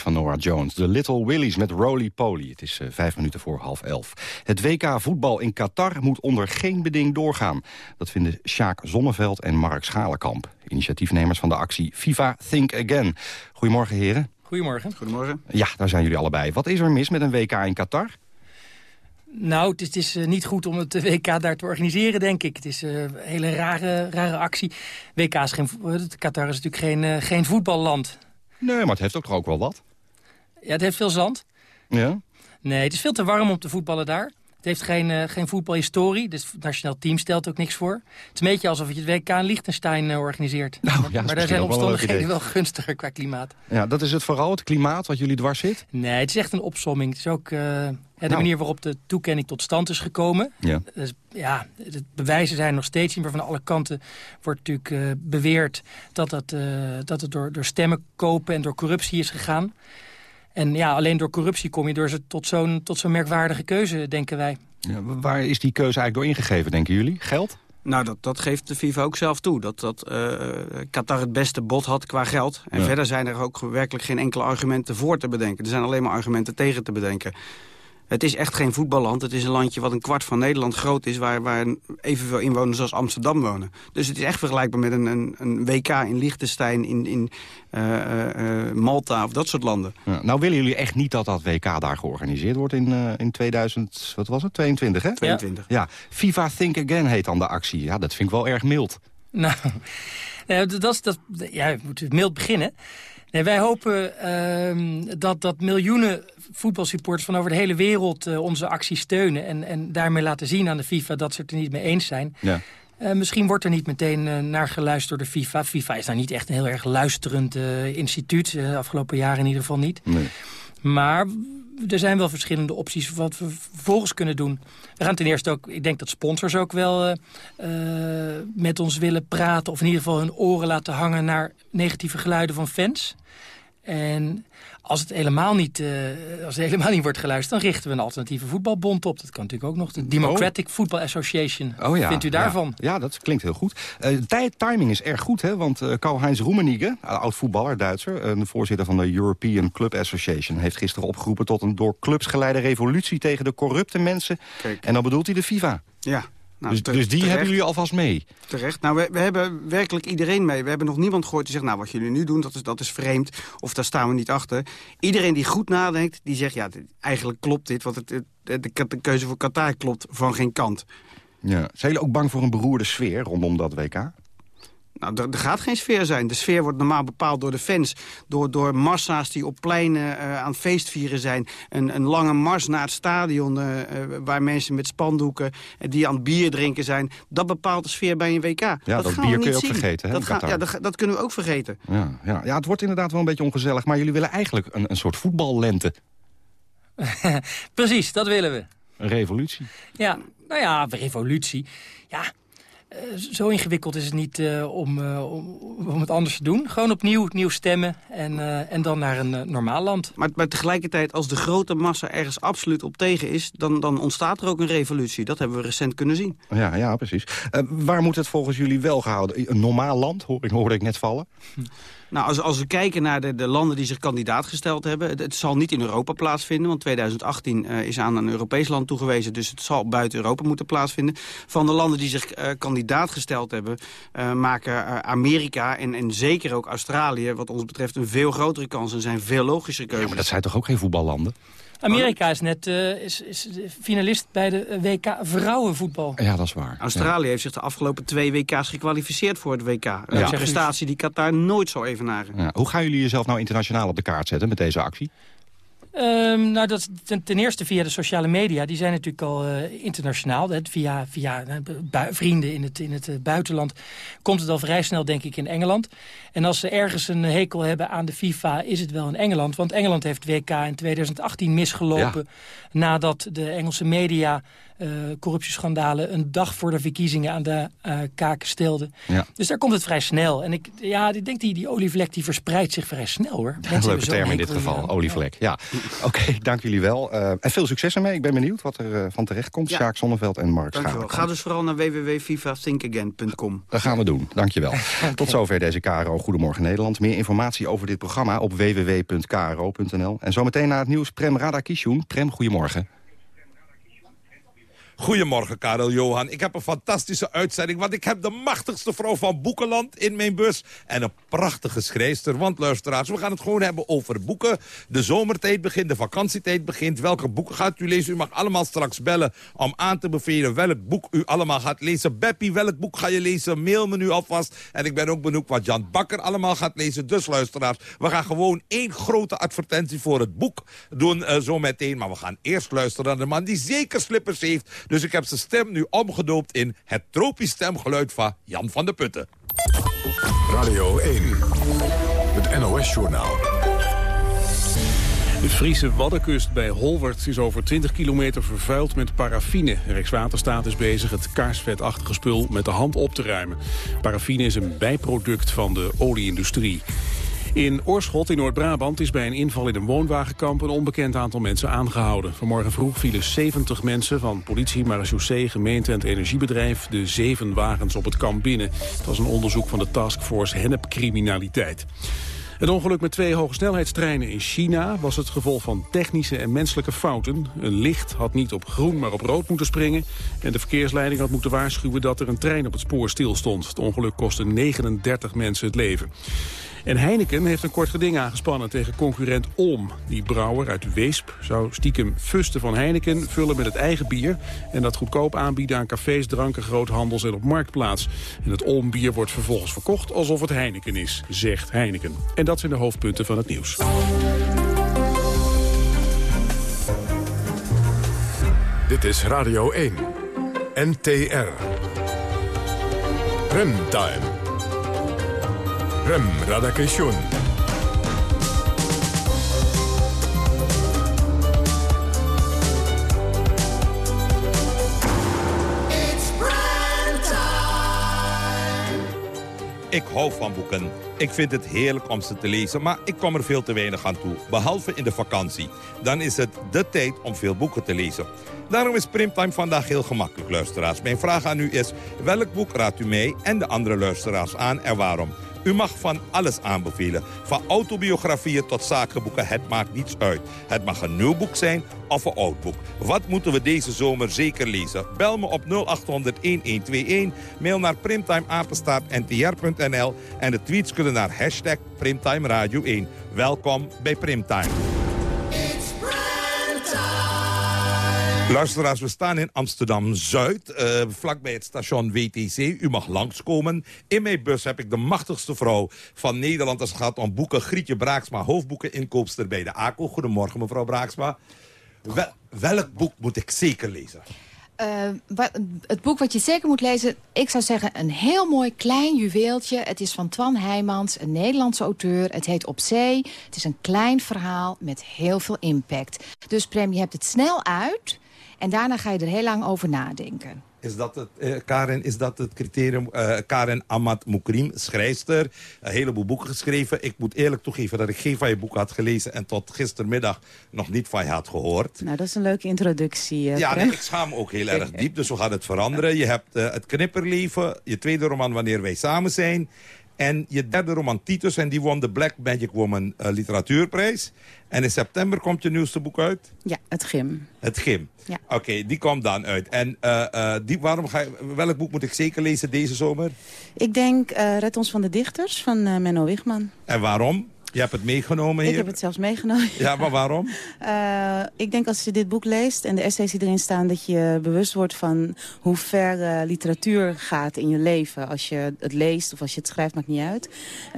Speaker 6: van Nora Jones. De Little Willies met Roly Poly. Het is uh, vijf minuten voor half elf. Het WK voetbal in Qatar moet onder geen beding doorgaan. Dat vinden Sjaak Zonneveld en Mark Schalenkamp. Initiatiefnemers van de actie FIFA Think Again. Goedemorgen, heren.
Speaker 19: Goedemorgen.
Speaker 9: Goedemorgen.
Speaker 6: Ja, daar zijn jullie allebei. Wat is er mis met een WK in Qatar?
Speaker 19: Nou, het is, het is, niet goed om het WK daar te organiseren, denk ik. Het is een hele rare, rare actie. WK is geen, Qatar is natuurlijk geen, geen voetballand.
Speaker 6: Nee, maar het heeft ook toch ook wel wat?
Speaker 19: Ja, het heeft veel zand.
Speaker 6: Ja?
Speaker 19: Nee, het is veel te warm om te voetballen daar. Het heeft geen, uh, geen voetbalhistorie, dus het nationaal team stelt ook niks voor. Het is een beetje alsof je het WK in Liechtenstein uh, organiseert.
Speaker 6: Nou, ja,
Speaker 19: maar daar zijn omstandigheden wel, gunstiger qua klimaat.
Speaker 6: Ja, dat is het vooral, het klimaat wat jullie dwars zit?
Speaker 19: Nee, het is echt een opsomming. Het is ook uh, de nou. manier waarop de toekenning tot stand is gekomen.
Speaker 6: Ja.
Speaker 19: Dus, ja, de bewijzen zijn nog steeds niet, maar van alle kanten wordt natuurlijk beweerd dat, dat, dat het door, door stemmen kopen en door corruptie is gegaan. En ja, alleen door corruptie kom je door ze tot zo'n zo'n merkwaardige keuze, denken wij.
Speaker 6: Ja, waar is die keuze eigenlijk door ingegeven, denken jullie? Geld?
Speaker 11: Nou, dat, dat geeft de FIFA ook zelf toe. Dat, dat uh, Qatar het beste bod had qua geld. En ja. verder zijn er ook werkelijk geen enkele argumenten voor te bedenken. Er zijn alleen maar argumenten tegen te bedenken. Het is echt geen voetballand. Het is een landje wat een kwart van Nederland groot is... waar, waar evenveel inwoners als Amsterdam wonen. Dus het is echt vergelijkbaar met een, een, een WK in Liechtenstein... in, in uh, uh, Malta of dat soort landen.
Speaker 6: Ja, nou willen jullie echt niet dat dat WK daar georganiseerd wordt in, uh, in 2000... wat was het? 22, hè?
Speaker 11: 22.
Speaker 6: Ja. ja. FIFA Think Again heet dan de actie. Ja, dat vind ik wel erg mild.
Speaker 19: Nou, dat is... Dat, ja, we moeten mild beginnen. Nee, wij hopen uh, dat, dat miljoenen voetbalsupporters van over de hele wereld uh, onze actie steunen. En, en daarmee laten zien aan de FIFA dat ze het er niet mee eens zijn.
Speaker 6: Ja.
Speaker 19: Uh, misschien wordt er niet meteen uh, naar geluisterd door de FIFA. FIFA is nou niet echt een heel erg luisterend instituut. de afgelopen jaren in ieder geval niet.
Speaker 6: Nee.
Speaker 19: Maar er zijn wel verschillende opties wat we vervolgens kunnen doen. We gaan ten eerste ook, ik denk dat sponsors ook wel uh, uh, met ons willen praten... of in ieder geval hun oren laten hangen naar negatieve geluiden van fans. En als het helemaal niet, uh, als het helemaal niet wordt geluisterd... dan richten we een alternatieve voetbalbond op. Dat kan natuurlijk ook nog. De Democratic oh. Football Association.
Speaker 6: Oh ja,
Speaker 19: Vindt u daarvan?
Speaker 6: Ja, ja dat klinkt heel goed. Uh, tijd, timing is erg goed, hè? Want uh, Karl-Heinz Rummenigge, oud-voetballer, Duitser... de voorzitter van de European Club Association... heeft gisteren opgeroepen tot een door clubs geleide revolutie... tegen de corrupte mensen.
Speaker 11: Kijk.
Speaker 6: En dan bedoelt hij de FIFA.
Speaker 11: Ja,
Speaker 6: nou, dus, dus, die terecht. hebben jullie alvast mee?
Speaker 11: Terecht. Nou, we, we, hebben werkelijk iedereen mee. We hebben nog niemand gehoord die zegt, nou, wat jullie nu doen, dat is, dat is vreemd. Of daar staan we niet achter. Iedereen die goed nadenkt, die zegt, ja, dit, eigenlijk klopt dit. Want het, het, de, de, keuze voor Qatar klopt van geen kant.
Speaker 6: Ja. Zijn jullie ook bang voor een beroerde sfeer rondom dat WK?
Speaker 11: Nou, er, er, gaat geen sfeer zijn. De sfeer wordt normaal bepaald door de fans. Door, door massa's die op pleinen uh, aan feestvieren zijn. Een, een lange mars naar het stadion uh, uh, waar mensen met spandoeken... die aan het bier drinken zijn. Dat bepaalt de sfeer bij een WK.
Speaker 6: Ja,
Speaker 11: dat,
Speaker 6: dat
Speaker 11: gaan
Speaker 6: bier kun je
Speaker 11: niet
Speaker 6: ook
Speaker 11: zien.
Speaker 6: vergeten. Hè,
Speaker 11: dat, ga, ja, dat, dat, kunnen we ook vergeten.
Speaker 6: Ja, ja, ja, het wordt inderdaad wel een beetje ongezellig. Maar jullie willen eigenlijk een, een soort voetballente.
Speaker 19: Precies, dat willen we.
Speaker 6: Een revolutie.
Speaker 19: Ja, nou ja, revolutie. Ja, uh, zo ingewikkeld is het niet uh, om, uh, om, om, het anders te doen. Gewoon opnieuw nieuw stemmen en, en dan naar een normaal land.
Speaker 11: Maar, maar, tegelijkertijd, als de grote massa ergens absoluut op tegen is... Dan, dan ontstaat er ook een revolutie. Dat hebben we recent kunnen zien.
Speaker 6: Ja, ja precies. waar moet het volgens jullie wel gehouden? Een normaal land, hoor, hoorde ik net vallen?
Speaker 11: Hm. Nou, als, als we kijken naar de, de landen die zich kandidaat gesteld hebben... Het, het, zal niet in Europa plaatsvinden, want 2018 uh, is aan een Europees land toegewezen... dus het zal buiten Europa moeten plaatsvinden. Van de landen die zich uh, kandidaat gesteld hebben... Uh, maken Amerika en, en zeker ook Australië wat ons betreft een veel grotere kans... en zijn veel logischer keuzes.
Speaker 6: Ja, maar dat zijn toch ook geen voetballanden?
Speaker 19: Amerika is net uh, is, is finalist bij de WK vrouwenvoetbal.
Speaker 6: Ja, dat is waar.
Speaker 11: Australië
Speaker 6: ja.
Speaker 11: heeft zich de afgelopen twee WK's gekwalificeerd voor het WK. Ja. Een prestatie die Qatar nooit zou evenaren.
Speaker 6: Ja. Hoe gaan jullie jezelf nou internationaal op de kaart zetten met deze actie?
Speaker 19: Um, nou, dat ten, ten, eerste via de sociale media. Die zijn natuurlijk al uh, internationaal. Hè, via via uh, vrienden in het, in het uh, buitenland komt het al vrij snel, denk ik, in Engeland. En als ze ergens een hekel hebben aan de FIFA, is het wel in Engeland. Want Engeland heeft WK in 2018 misgelopen... Ja. nadat de Engelse media corruptieschandalen... een dag voor de verkiezingen aan de uh, kaken stelden.
Speaker 6: Ja.
Speaker 19: Dus daar komt het vrij snel. En ik, ja, ik denk die, die olievlek die verspreidt zich vrij snel, hoor.
Speaker 6: Een leuke term in dit geval, olievlek. Ja. Oké, dank jullie wel. Uh, en veel succes ermee. Ik ben benieuwd wat er van terecht komt. Ja. Sjaak Zonneveld en Mark Schaap.
Speaker 11: Ga dus vooral naar www.vivathinkagain.com.
Speaker 6: Dat gaan we doen. Dank je wel. okay. Tot zover deze KRO Goedemorgen Nederland. Meer informatie over dit programma op www.kro.nl. En zometeen na het nieuws Prem Radakishun. Prem, goedemorgen.
Speaker 20: Goedemorgen, Karel Johan. Ik heb een fantastische uitzending, want ik heb de machtigste vrouw van Boekenland in mijn bus. En een prachtige schrijster, want luisteraars, we gaan het gewoon hebben over boeken. De zomertijd begint, de vakantietijd begint. Welke boeken gaat u lezen? U mag allemaal straks bellen om aan te bevelen welk boek u allemaal gaat lezen. Beppie, welk boek ga je lezen? Mail me nu alvast. En ik ben ook benieuwd wat Jan Bakker allemaal gaat lezen. Dus luisteraars, we gaan gewoon één grote advertentie voor het boek doen uh, zo meteen. Maar we gaan eerst luisteren naar de man die zeker slippers heeft... Dus ik heb zijn stem nu omgedoopt in het tropisch stemgeluid van Jan van der Putten.
Speaker 13: Radio 1, het NOS-journaal.
Speaker 1: De Friese Waddenkust bij Holwert is over 20 kilometer vervuild met paraffine. Rijkswaterstaat is bezig het kaarsvetachtige spul met de hand op te ruimen. Paraffine is een bijproduct van de olieindustrie. In Oorschot in Noord-Brabant is bij een inval in een woonwagenkamp... een onbekend aantal mensen aangehouden. Vanmorgen vroeg vielen 70 mensen van politie, marechaussee, gemeente en het energiebedrijf... de zeven wagens op het kamp binnen. Het was een onderzoek van de taskforce Hennepcriminaliteit. Het ongeluk met twee hogesnelheidstreinen in China was het gevolg van technische en menselijke fouten. Een licht had niet op groen, maar op rood moeten springen. En de verkeersleiding had moeten waarschuwen dat er een trein op het spoor stilstond. Het ongeluk kostte 39 mensen het leven. En Heineken heeft een kort geding aangespannen tegen concurrent Olm. Die brouwer uit Weesp zou stiekem fusten van Heineken vullen met het eigen bier... en dat goedkoop aanbieden aan cafés, dranken, groothandels en op marktplaats. En het Olm-bier wordt vervolgens verkocht alsof het Heineken is, zegt Heineken. En dat zijn de hoofdpunten van het nieuws.
Speaker 13: Dit is Radio 1, NTR. Remtime. Rem Radakation.
Speaker 20: Ik hou van boeken. Ik vind het heerlijk om ze te lezen, maar ik kom er veel te weinig aan toe. Behalve in de vakantie. Dan is het de tijd om veel boeken te lezen. Daarom is Primtime vandaag heel gemakkelijk, luisteraars. Mijn vraag aan u is, welk boek raadt u mee en de andere luisteraars aan en waarom? U mag van alles aanbevelen. Van autobiografieën tot zakenboeken, het maakt niets uit. Het mag een nieuw boek zijn of een oud boek. Wat moeten we deze zomer zeker lezen? Bel me op 0800-1121, mail naar primtimeapenstaartntr.nl... en de tweets kunnen naar hashtag Primtime Radio 1. Welkom bij Primtime. Luisteraars, we staan in Amsterdam-Zuid, uh, vlakbij het station WTC. U mag langskomen. In mijn bus heb ik de machtigste vrouw van Nederland als gaat om boeken. Grietje Braaksma, hoofdboeken inkoopster bij de ACO. Goedemorgen, mevrouw Braaksma. Wel, welk boek moet ik zeker lezen?
Speaker 10: Uh, wat, het boek wat je zeker moet lezen, ik zou zeggen een heel mooi klein juweeltje. Het is van Twan Heijmans, een Nederlandse auteur. Het heet Op Zee. Het is een klein verhaal met heel veel impact. Dus Prem, je hebt het snel uit en daarna ga je er heel lang over nadenken.
Speaker 20: Is dat het, uh, Karen, is dat het criterium? Uh, Karen Ahmad Moukrim, schrijfster. Een heleboel boeken geschreven. Ik moet eerlijk toegeven dat ik geen van je boeken had gelezen... en tot gistermiddag nog niet van je had gehoord.
Speaker 21: Nou, dat is een leuke introductie. Uh,
Speaker 20: ja, nee, ik schaam ook heel erg diep, dus we gaan het veranderen. Je hebt Het Knipperleven, je tweede roman Wanneer wij samen zijn... En je derde roman Titus, en die won de Black Magic Woman uh, literatuurprijs. En in september komt je nieuwste boek uit?
Speaker 21: Ja, Het Gim.
Speaker 20: Het Gim.
Speaker 21: Ja.
Speaker 20: Oké, okay, die komt dan uit. En uh, uh, die, waarom ga je, welk boek moet ik zeker lezen deze zomer?
Speaker 21: Ik denk Red ons van de dichters van Menno Wigman.
Speaker 20: En waarom? Je hebt het meegenomen hier?
Speaker 21: Ik heb het zelfs meegenomen.
Speaker 20: Ja, maar waarom?
Speaker 21: uh, ik denk als je dit boek leest en de essays die erin staan... dat je bewust wordt van hoe ver uh, literatuur gaat in je leven. Als je het leest of als je het schrijft, maakt niet uit.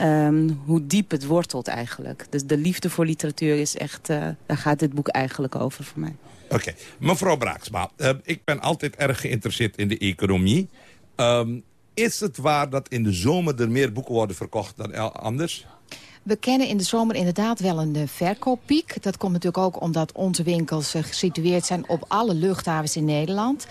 Speaker 21: Um, hoe diep het wortelt eigenlijk. Dus de liefde voor literatuur is echt... Uh, daar gaat dit boek eigenlijk over voor mij.
Speaker 20: Oké. Okay. Mevrouw Braaksma, ik ben altijd erg geïnteresseerd in de economie. Um, is het waar dat in de zomer er meer boeken worden verkocht dan anders?
Speaker 10: We kennen in de zomer inderdaad wel een uh, verkooppiek. Dat komt natuurlijk ook omdat onze winkels uh, gesitueerd zijn op alle luchthavens in Nederland.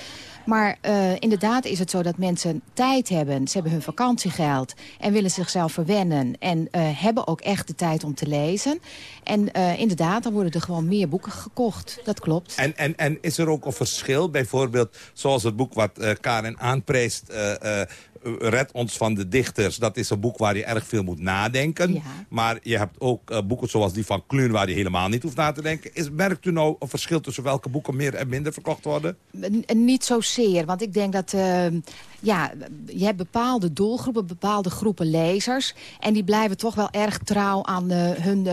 Speaker 10: Maar uh, inderdaad is het zo dat mensen tijd hebben. Ze hebben hun vakantiegeld en willen zichzelf verwennen. En hebben ook echt de tijd om te lezen. En inderdaad, dan worden er gewoon meer boeken gekocht. Dat klopt.
Speaker 20: En, en, en is er ook een verschil? Bijvoorbeeld zoals het boek wat Karen aanprijst... Red ons van de dichters. Dat is een boek waar je erg veel moet nadenken.
Speaker 10: Ja.
Speaker 20: Maar je hebt ook uh, boeken zoals die van Kluun... waar je helemaal niet hoeft na te denken. Is, merkt u nou een verschil tussen welke boeken meer en minder verkocht worden?
Speaker 10: N niet zozeer, want ik denk dat... Uh, ja, je hebt bepaalde doelgroepen, bepaalde groepen lezers. En die blijven toch wel erg trouw aan uh, hun,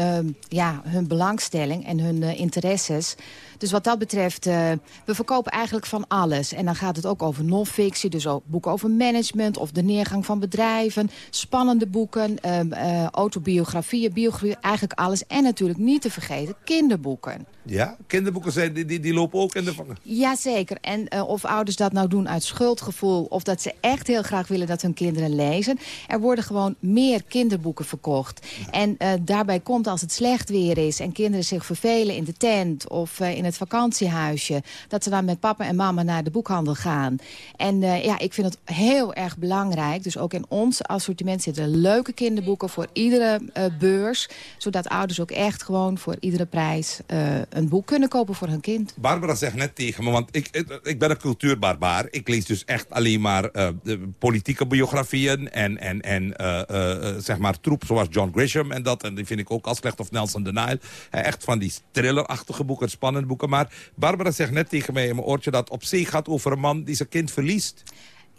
Speaker 10: ja, hun belangstelling en hun interesses. Dus wat dat betreft, uh, we verkopen eigenlijk van alles. En dan gaat het ook over non-fictie, dus ook boeken over management... of de neergang van bedrijven, spannende boeken, uh, uh, autobiografieën, biografieën, eigenlijk alles. En natuurlijk niet te vergeten, kinderboeken.
Speaker 20: Ja, kinderboeken zijn, die, die, die lopen ook in de vangen.
Speaker 10: Jazeker. En uh, of ouders dat nou doen uit schuldgevoel... of dat ze echt heel graag willen dat hun kinderen lezen... er worden gewoon meer kinderboeken verkocht. Ja. En daarbij komt als het slecht weer is... en kinderen zich vervelen in de tent of in het vakantiehuisje... dat ze dan met papa en mama naar de boekhandel gaan. En uh, ja, ik vind het heel erg belangrijk. Dus ook in ons assortiment zitten leuke kinderboeken... voor iedere uh, beurs. Zodat ouders ook echt gewoon voor iedere prijs... Uh, een boek kunnen kopen voor hun kind.
Speaker 20: Barbara zegt net tegen me, want ik, ik, ben een cultuurbarbaar. Ik lees dus echt alleen maar politieke biografieën en, en, en zeg maar troep zoals John Grisham en dat. En die vind ik ook al slecht of Nelson de Nile. Echt van die thrillerachtige boeken, spannende boeken. Maar Barbara zegt net tegen mij in mijn oortje dat op zee gaat over een man die zijn kind verliest.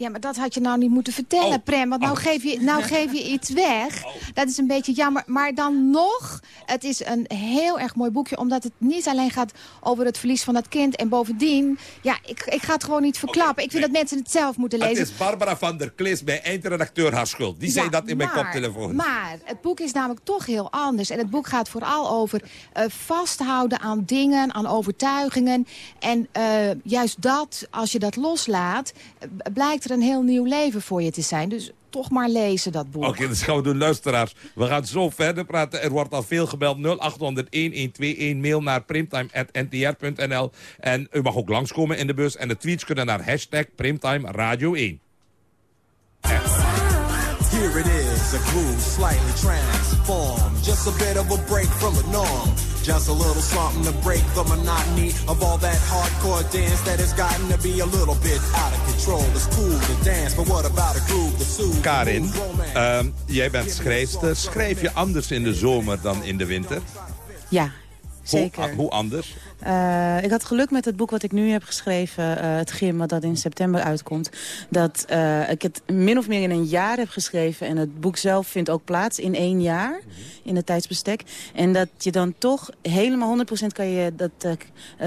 Speaker 10: Ja, maar dat had je nou niet moeten vertellen, oh. Prem. Want nou, oh. geef je, nou geef je iets weg. Oh. Dat is een beetje jammer. Maar dan nog, het is een heel erg mooi boekje... omdat het niet alleen gaat over het verlies van dat kind. En bovendien, ja, ik, ik ga het gewoon niet verklappen. Okay. Ik vind nee. dat mensen het zelf moeten lezen.
Speaker 20: Het is Barbara van der Klis bij eindredacteur haar schuld. Die ja, zei dat in
Speaker 10: maar,
Speaker 20: mijn koptelefoon.
Speaker 10: Maar het boek is namelijk toch heel anders. En het boek gaat vooral over uh, vasthouden aan dingen, aan overtuigingen. En uh, juist dat, als je dat loslaat, blijkt er een heel nieuw leven voor je te zijn. Dus toch maar lezen, dat boek.
Speaker 20: Oké, okay, dat gaan we doen, luisteraars. We gaan zo verder praten. Er wordt al veel gebeld. 0800-1121. Mail naar primtime.ntr.nl. En u mag ook langskomen in de bus. En de tweets kunnen naar hashtag Primtime Radio 1.
Speaker 22: Here it is, a groove slightly transformed. Just a bit of a break from the norm. Just a little something to break the monotony of all that hardcore dance that has gotten to be a little bit out of control. It's cool to dance, but what about a groove to soothe?
Speaker 20: Karin, um, jij bent schrijfster. Schrijf je anders in de zomer dan in de winter?
Speaker 21: Ja, zeker.
Speaker 20: Hoe, hoe anders?
Speaker 21: Uh, ik had geluk met het boek wat ik nu heb geschreven, uh, Het Gym, wat dat in september uitkomt. Dat uh, ik het min of meer in een jaar heb geschreven. En het boek zelf vindt ook plaats in één jaar, in het tijdsbestek. En dat je dan toch helemaal 100% kan je dat,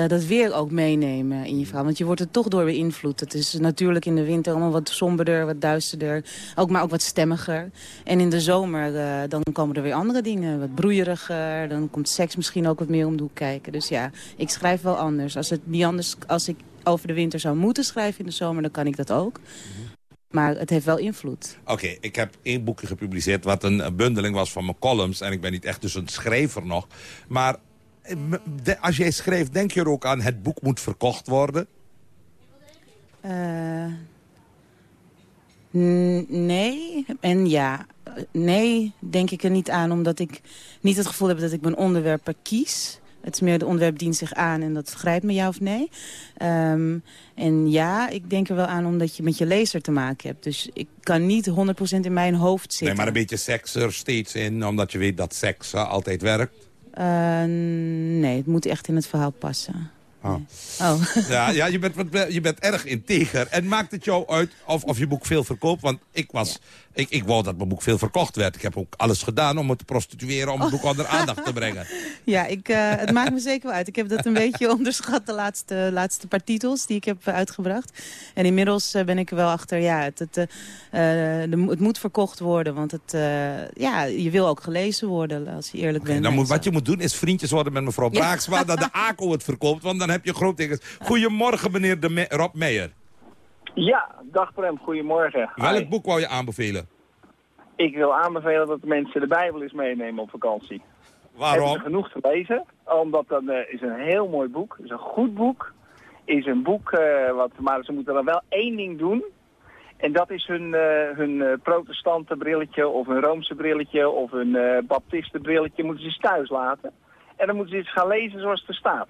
Speaker 21: dat weer ook meenemen in je verhaal. Want je wordt er toch door beïnvloed. Het is natuurlijk in de winter allemaal wat somberder, wat duisterder. Ook, maar ook wat stemmiger. En in de zomer dan komen er weer andere dingen. Wat broeieriger. Dan komt seks misschien ook wat meer om de hoek kijken. Dus ja, ik schrijf wel anders. Als, het niet anders. als ik over de winter zou moeten schrijven in de zomer, dan kan ik dat ook. Maar het heeft wel invloed.
Speaker 20: Oké, okay, ik heb één boekje gepubliceerd wat een bundeling was van mijn columns. En ik ben niet echt dus een schrijver nog. Maar de, als jij schrijft, denk je er ook aan het boek moet verkocht worden?
Speaker 21: Uh, nee en ja. Nee, denk ik er niet aan, omdat ik niet het gevoel heb dat ik mijn onderwerpen kies. Het is meer de onderwerp dient zich aan en dat grijpt me ja of nee. Um, en ja, ik denk er wel aan omdat je met je lezer te maken hebt. Dus ik kan niet 100% in mijn hoofd zitten.
Speaker 20: Nee, maar een beetje seks er steeds in, omdat je weet dat seks uh, altijd werkt?
Speaker 21: Uh, nee, het moet echt in het verhaal passen.
Speaker 20: Oh. oh. Ja, ja je, bent, je bent erg integer. En maakt het jou uit of, of je boek veel verkoopt? Want ik was... Ja. Ik, ik wou dat mijn boek veel verkocht werd. Ik heb ook alles gedaan om het te prostitueren, om het boek onder aandacht te brengen.
Speaker 21: Ja, ik, uh, het maakt me zeker wel uit. Ik heb dat een beetje onderschat, de laatste, laatste paar titels die ik heb uitgebracht. En inmiddels uh, ben ik er wel achter, ja, het, het, uh, de, het moet verkocht worden. Want het, ja, je wil ook gelezen worden, als je eerlijk okay, bent.
Speaker 20: Dan moet, wat je moet doen is vriendjes worden met mevrouw Braaksma, ja. dat de ACO het verkoopt. Want dan heb je groot tegen. Goedemorgen, meneer de Me Rob Meijer.
Speaker 23: Ja, dag Prem, goedemorgen.
Speaker 20: Welk boek wou je aanbevelen?
Speaker 24: Ik wil aanbevelen dat de mensen de Bijbel eens meenemen op vakantie.
Speaker 20: Waarom?
Speaker 24: Genoeg te lezen? Omdat dat eh, is een heel mooi boek. is een goed boek. Is een boek, eh, wat, maar ze moeten dan wel één ding doen. En dat is hun, eh hun protestante brilletje of hun roomse brilletje of hun eh baptiste brilletje. Moeten ze eens thuis laten. En dan moeten ze eens gaan lezen zoals het er staat.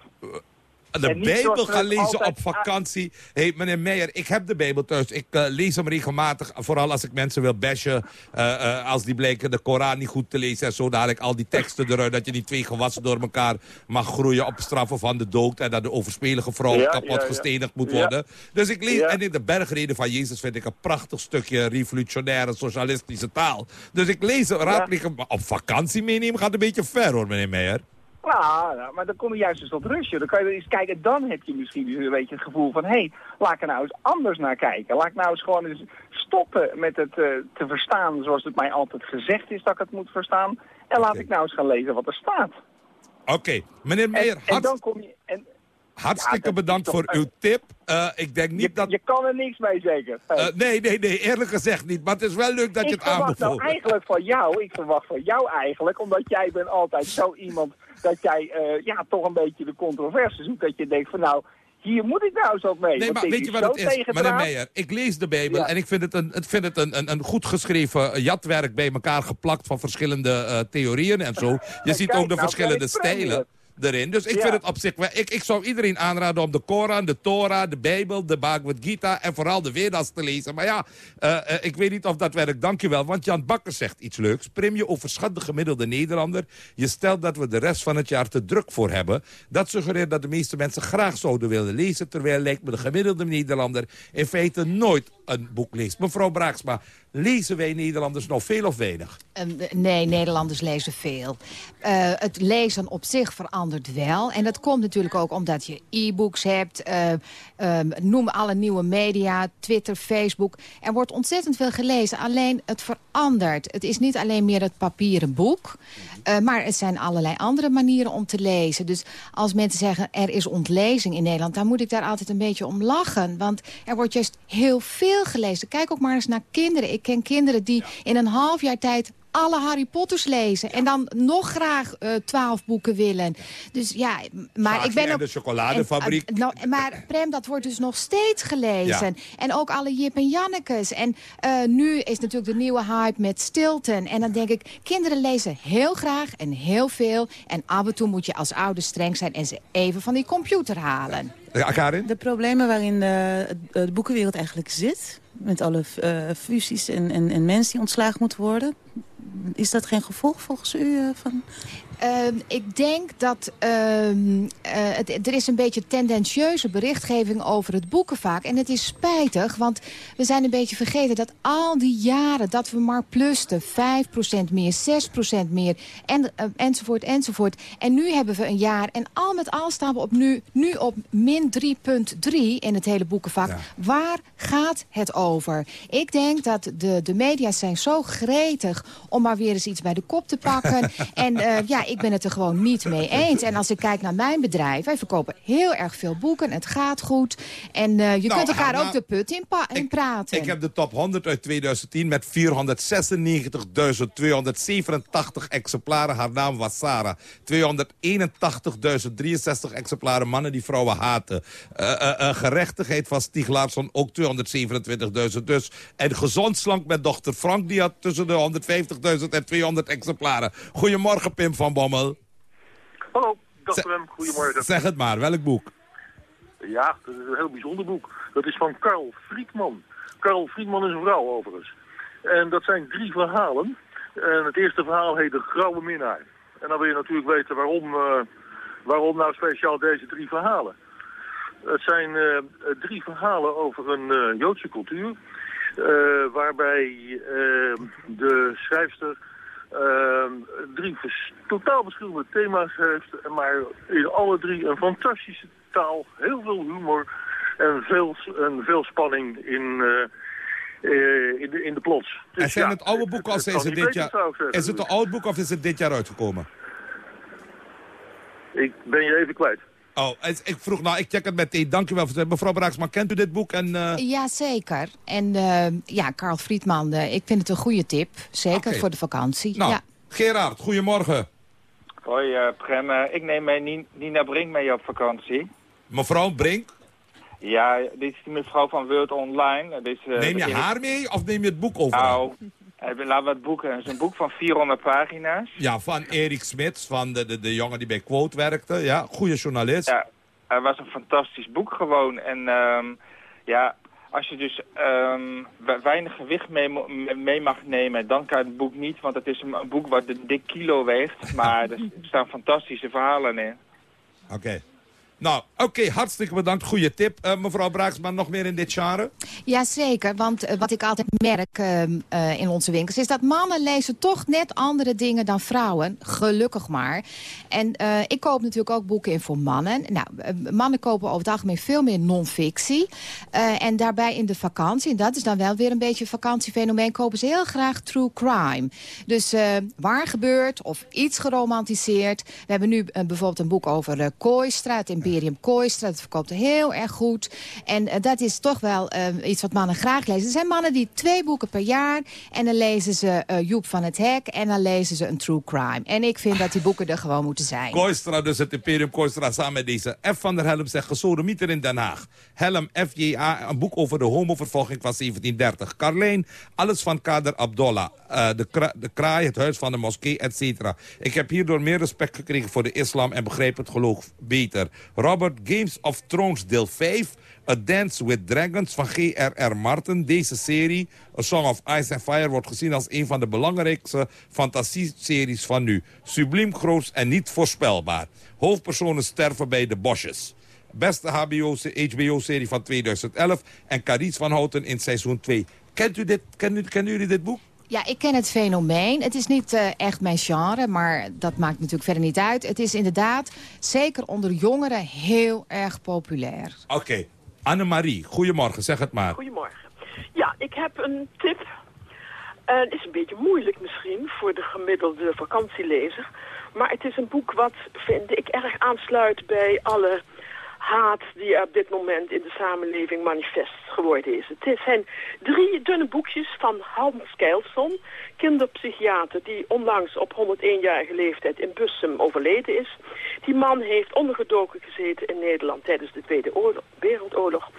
Speaker 20: De
Speaker 24: niet
Speaker 20: Bijbel gaan lezen
Speaker 24: altijd-
Speaker 20: op vakantie. Hé, hey, meneer Meijer, ik heb de Bijbel thuis. Ik eh, lees hem regelmatig. Vooral als ik mensen wil bashen. eh, eh, als die bleken de Koran niet goed te lezen en zo. Dan haal ik al die teksten eruit. Dat je die twee gewassen door elkaar mag groeien op straffen van de dood. En dat de overspelige vrouw
Speaker 24: Ja,
Speaker 20: kapot
Speaker 24: ja,
Speaker 20: gestenigd moet worden. Dus ik lees, en in de bergreden van Jezus vind ik een prachtig stukje revolutionaire, socialistische taal. Dus ik lees hem, raadpleeg hem. Maar op vakantie meenemen gaat een beetje ver hoor, meneer Meijer.
Speaker 24: Nou, nou, maar dan kom je juist eens tot rustje. Dan kan je eens kijken, dan heb je misschien dus een beetje het gevoel van... hé, hey, laat ik er nou eens anders naar kijken. Laat ik nou eens gewoon eens stoppen met het eh, te verstaan zoals het mij altijd gezegd is dat ik het moet verstaan. En laat ik nou eens gaan lezen wat er staat.
Speaker 20: Oké, meneer Meijer,
Speaker 24: En dan kom je... En,
Speaker 20: hartstikke bedankt voor uw tip. Eh, ik denk niet dat...
Speaker 24: je kan er niks mee zeker.
Speaker 20: Eh, nee, nee, nee, eerlijk gezegd niet. Maar het is wel leuk dat je
Speaker 24: ik
Speaker 20: het
Speaker 24: verwacht
Speaker 20: aanbevoelt.
Speaker 24: nou eigenlijk van jou, ik verwacht van jou eigenlijk, omdat jij bent altijd zo iemand dat jij eh, ja, toch een beetje de controverse zoekt. Dat je denkt van nou, hier moet ik nou eens ook mee.
Speaker 20: Nee, maar weet je wat
Speaker 24: zo
Speaker 20: het is, meneer. Meijer? Ik lees de Bijbel
Speaker 24: Ja.
Speaker 20: en ik vind het een, ik vind het een, een, een goed geschreven jatwerk bij elkaar geplakt van verschillende eh, theorieën en zo. Je ziet
Speaker 24: kijk,
Speaker 20: ook de
Speaker 24: nou
Speaker 20: verschillende stijlen erin. Dus ik
Speaker 24: Ja.
Speaker 20: vind het op zich wel... Ik, ik zou iedereen aanraden om de Koran, de Torah, de Bijbel, de Bhagavad Gita en vooral de Vedas te lezen. Maar ja, eh, eh, ik weet niet of dat werkt. Dankjewel, want Jan Bakker zegt iets leuks. Prim, je overschat de gemiddelde Nederlander. Je stelt dat we de rest van het jaar te druk voor hebben. Dat suggereert dat de meeste mensen graag zouden willen lezen... terwijl lijkt me de gemiddelde Nederlander in feite nooit een boek leest. Mevrouw Braaksma, lezen wij Nederlanders nog veel of weinig?
Speaker 10: Ehm, nee, Nederlanders lezen veel. Eh, het lezen op zich verandert wel. En dat komt natuurlijk ook omdat je e-books hebt. eh, ehm, noem alle nieuwe media, Twitter, Facebook. Er wordt ontzettend veel gelezen. Alleen het verandert. Het is niet alleen meer het papieren boek. eh, maar het zijn allerlei andere manieren om te lezen. Dus als mensen zeggen er is ontlezing in Nederland... dan moet ik daar altijd een beetje om lachen. Want er wordt juist heel veel gelezen. Kijk ook maar eens naar kinderen. Ik ken kinderen die in een half jaar tijd alle Harry Potters lezen. En dan nog graag eh, twaalf boeken willen. Dus ja, maar ik ben
Speaker 20: en
Speaker 10: ook...
Speaker 20: de chocoladefabriek.
Speaker 10: En, eh, nou, maar Prem, dat wordt dus nog steeds gelezen. En ook alle Jip en Jannekes. En eh, nu is natuurlijk de nieuwe hype met Stilton. En dan denk ik, kinderen lezen heel graag en heel veel. En af en toe moet je als ouder streng zijn en ze even van die computer halen.
Speaker 20: Ja, Karin?
Speaker 21: De problemen waarin de, de boekenwereld eigenlijk zit... met alle eh, fusies en, en, en mensen die ontslagen moeten worden... is dat geen gevolg volgens u eh, van...
Speaker 10: Ehm, ik denk dat ehm, eh, het, er is een beetje tendentieuze berichtgeving over het boeken vaak. En het is spijtig, want we zijn een beetje vergeten dat al die jaren dat we maar plusten. 5% meer, 6% meer, en, eh, enzovoort, enzovoort. En nu hebben we een jaar en al met al staan we op nu, nu op min 3,3 in het hele boekenvak. Waar gaat het over? Ik denk dat de, de media zijn zo gretig om maar weer eens iets bij de kop te pakken. en eh, ja, ik ben het er gewoon niet mee eens. En als ik kijk naar mijn bedrijf, wij verkopen heel erg veel boeken. Het gaat goed. En eh, je
Speaker 20: Nou,
Speaker 10: kunt elkaar ook de put in, praten.
Speaker 20: Ik heb de top 100 uit 2010 met 496.287 exemplaren. Haar naam was Sarah. 281.063 exemplaren mannen die vrouwen haten. Eh, eh, gerechtigheid van Stieg Larsson ook 227.000 dus. En gezond slank met dochter Frank die had tussen de 150.000 en 200 exemplaren. Goedemorgen Pim van Bommel.
Speaker 23: Hallo, dag Rem, goedemorgen.
Speaker 20: Zeg het maar, welk boek?
Speaker 23: Ja, dat is een heel bijzonder boek. Dat is van Karl Friedman. Karl Friedman is een vrouw overigens. En dat zijn drie verhalen. En het eerste verhaal heet De Grauwe Minnaar. En dan wil je natuurlijk weten waarom, eh, waarom nou speciaal deze drie verhalen. Het zijn eh, drie verhalen over een eh, Joodse cultuur. waarbij de schrijfster drie vers- totaal verschillende thema's heeft. Maar in alle drie een fantastische taal, heel veel humor en veel, en veel spanning in, eh, eh, in, de, in de plots. Dus
Speaker 20: en zijn
Speaker 23: ja,
Speaker 20: het oude boeken of
Speaker 23: het niet
Speaker 20: dit jaar...
Speaker 23: zeggen.
Speaker 20: Is het een oud boek of is het dit jaar uitgekomen?
Speaker 23: Ik ben je even kwijt.
Speaker 20: Oh, ik vroeg nou, ik check het meteen. Dankjewel. voor het- Mevrouw Braaksma, kent u dit boek? En, eh,
Speaker 10: Jazeker. En eh, ja, Carl Friedman, eh, ik vind het een goede tip. Zeker voor de vakantie.
Speaker 20: Nou,
Speaker 10: Ja.
Speaker 20: Gerard, goedemorgen.
Speaker 25: Hoi, eh Prem. Ik neem mijn Ni- Nina Brink mee op vakantie.
Speaker 20: Mevrouw Brink,
Speaker 25: Ja, dit is die mevrouw van World Online. Dit is,
Speaker 20: neem je haar mee of neem je het boek over?
Speaker 25: Nou, laten we het boeken. Het is een boek van 400 pagina's.
Speaker 20: Ja, van Erik Smits, van de, de, de jongen die bij Quote werkte. Ja, goede journalist.
Speaker 25: Ja, het was een fantastisch boek gewoon. En ehm, ja, als je dus ehm, we- weinig gewicht mee, mee mag nemen, dan kan het boek niet. Want het is een, een boek wat een dik kilo weegt. Maar er staan fantastische verhalen in.
Speaker 20: Oké. Nou, oké, hartstikke bedankt. Goeie tip. Eh, mevrouw Braaksma, nog meer in dit genre?
Speaker 10: Jazeker, want eh, wat ik altijd merk ehm, eh, in onze winkels... is dat mannen lezen toch net andere dingen dan vrouwen. Gelukkig maar. En ik koop natuurlijk ook boeken in voor mannen. Nou, mannen kopen over het algemeen veel meer non-fictie. En daarbij in de vakantie, en dat is dan wel weer een beetje een vakantiefenomeen... kopen ze heel graag true crime. Dus waar gebeurt of iets geromantiseerd. We hebben nu bijvoorbeeld een boek over uh, Kooistra, het Imperium Kooistra. Dat verkoopt heel erg goed. En eh, dat is toch wel eh, iets wat mannen graag lezen. Er zijn mannen die twee boeken per jaar... en dan lezen ze eh, Joep van het Hek en dan lezen ze een true crime. En ik vind dat die boeken er gewoon moeten zijn.
Speaker 20: Koistra, dus het Imperium Koistra samen met deze F. van der Helm zegt gesodemieter in Den Haag. Helm FJA, een boek over de homovervolging van 1730. Carleen, alles van Kader Abdollah. De, de kraai, het huis van de moskee, et cetera. Ik heb hierdoor meer respect gekregen voor de islam en begrijp het geloof beter. Robert, Games of Thrones deel 5... A Dance with Dragons van G.R.R. Martin. Deze serie, A Song of Ice and Fire, wordt gezien als een van de belangrijkste fantasieseries van nu. Subliem, groots en niet voorspelbaar. Hoofdpersonen sterven bij de bosjes. Beste HBO-serie van 2011 en Carice van Houten in seizoen 2. Kent u dit, kennen, jullie dit boek?
Speaker 10: Ja, ik ken het fenomeen. Het is niet eh, echt mijn genre, maar dat maakt natuurlijk verder niet uit. Het is inderdaad, zeker onder jongeren, heel erg populair.
Speaker 20: Oké. Annemarie, goedemorgen, zeg het maar.
Speaker 26: Goedemorgen. Ja, ik heb een tip. Eh, het is een beetje moeilijk misschien voor de gemiddelde vakantielezer. Maar het is een boek wat, vind ik, erg aansluit bij alle haat die op dit moment in de samenleving manifest geworden is. Het zijn drie dunne boekjes van Hans Keilson, kinderpsychiater die onlangs op 101-jarige leeftijd in Bussum overleden is. Die man heeft ondergedoken gezeten in Nederland tijdens de Tweede Oorlog, Wereldoorlog.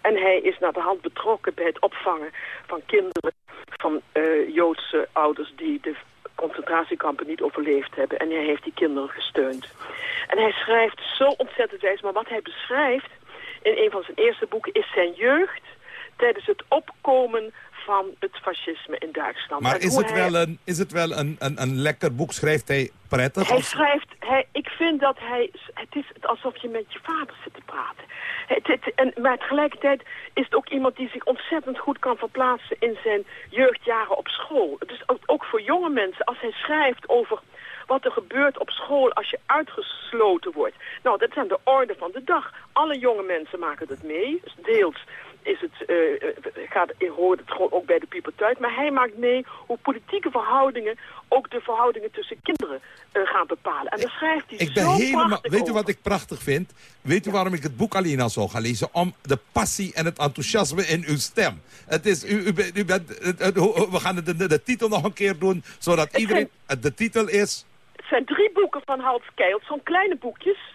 Speaker 26: En hij is naar de hand betrokken bij het opvangen van kinderen van eh, Joodse ouders die de concentratiekampen niet overleefd hebben. En hij heeft die kinderen gesteund. En hij schrijft zo ontzettend wijs, maar wat hij beschrijft in een van zijn eerste boeken is zijn jeugd tijdens het opkomen van het fascisme in Duitsland.
Speaker 20: Maar is het
Speaker 26: hij-
Speaker 20: wel, een, is het wel een, een, een lekker boek? Schrijft hij prettig?
Speaker 26: hij
Speaker 20: of-
Speaker 26: schrijft, hij, ik vind dat hij, het is alsof je met je vader zit te praten. Het, het, en, maar tegelijkertijd is het ook iemand die zich ontzettend goed kan verplaatsen in zijn jeugdjaren op school. Dus ook, ook voor jonge mensen, als hij schrijft over wat er gebeurt op school als je uitgesloten wordt. Nou, dat zijn de orde van de dag. Alle jonge mensen maken dat mee. Deels is het, eh, gaat, hoort het gewoon ook bij de puberteit. Maar hij maakt mee hoe politieke verhoudingen ook de verhoudingen tussen kinderen eh, gaan bepalen. En dan schrijft hij
Speaker 20: Ik ben
Speaker 26: zo
Speaker 20: helemaal...
Speaker 26: prachtig
Speaker 20: Weet u wat ik prachtig vind? Weet u waarom ik het boek alleen al zou gaan lezen? Om de passie en het enthousiasme in uw stem. Het is... U, u, bent- u we gaan de, de, de titel nog een keer doen, zodat iedereen... De titel is...
Speaker 26: Het zijn drie boeken van Hans Keil, zo'n kleine boekjes.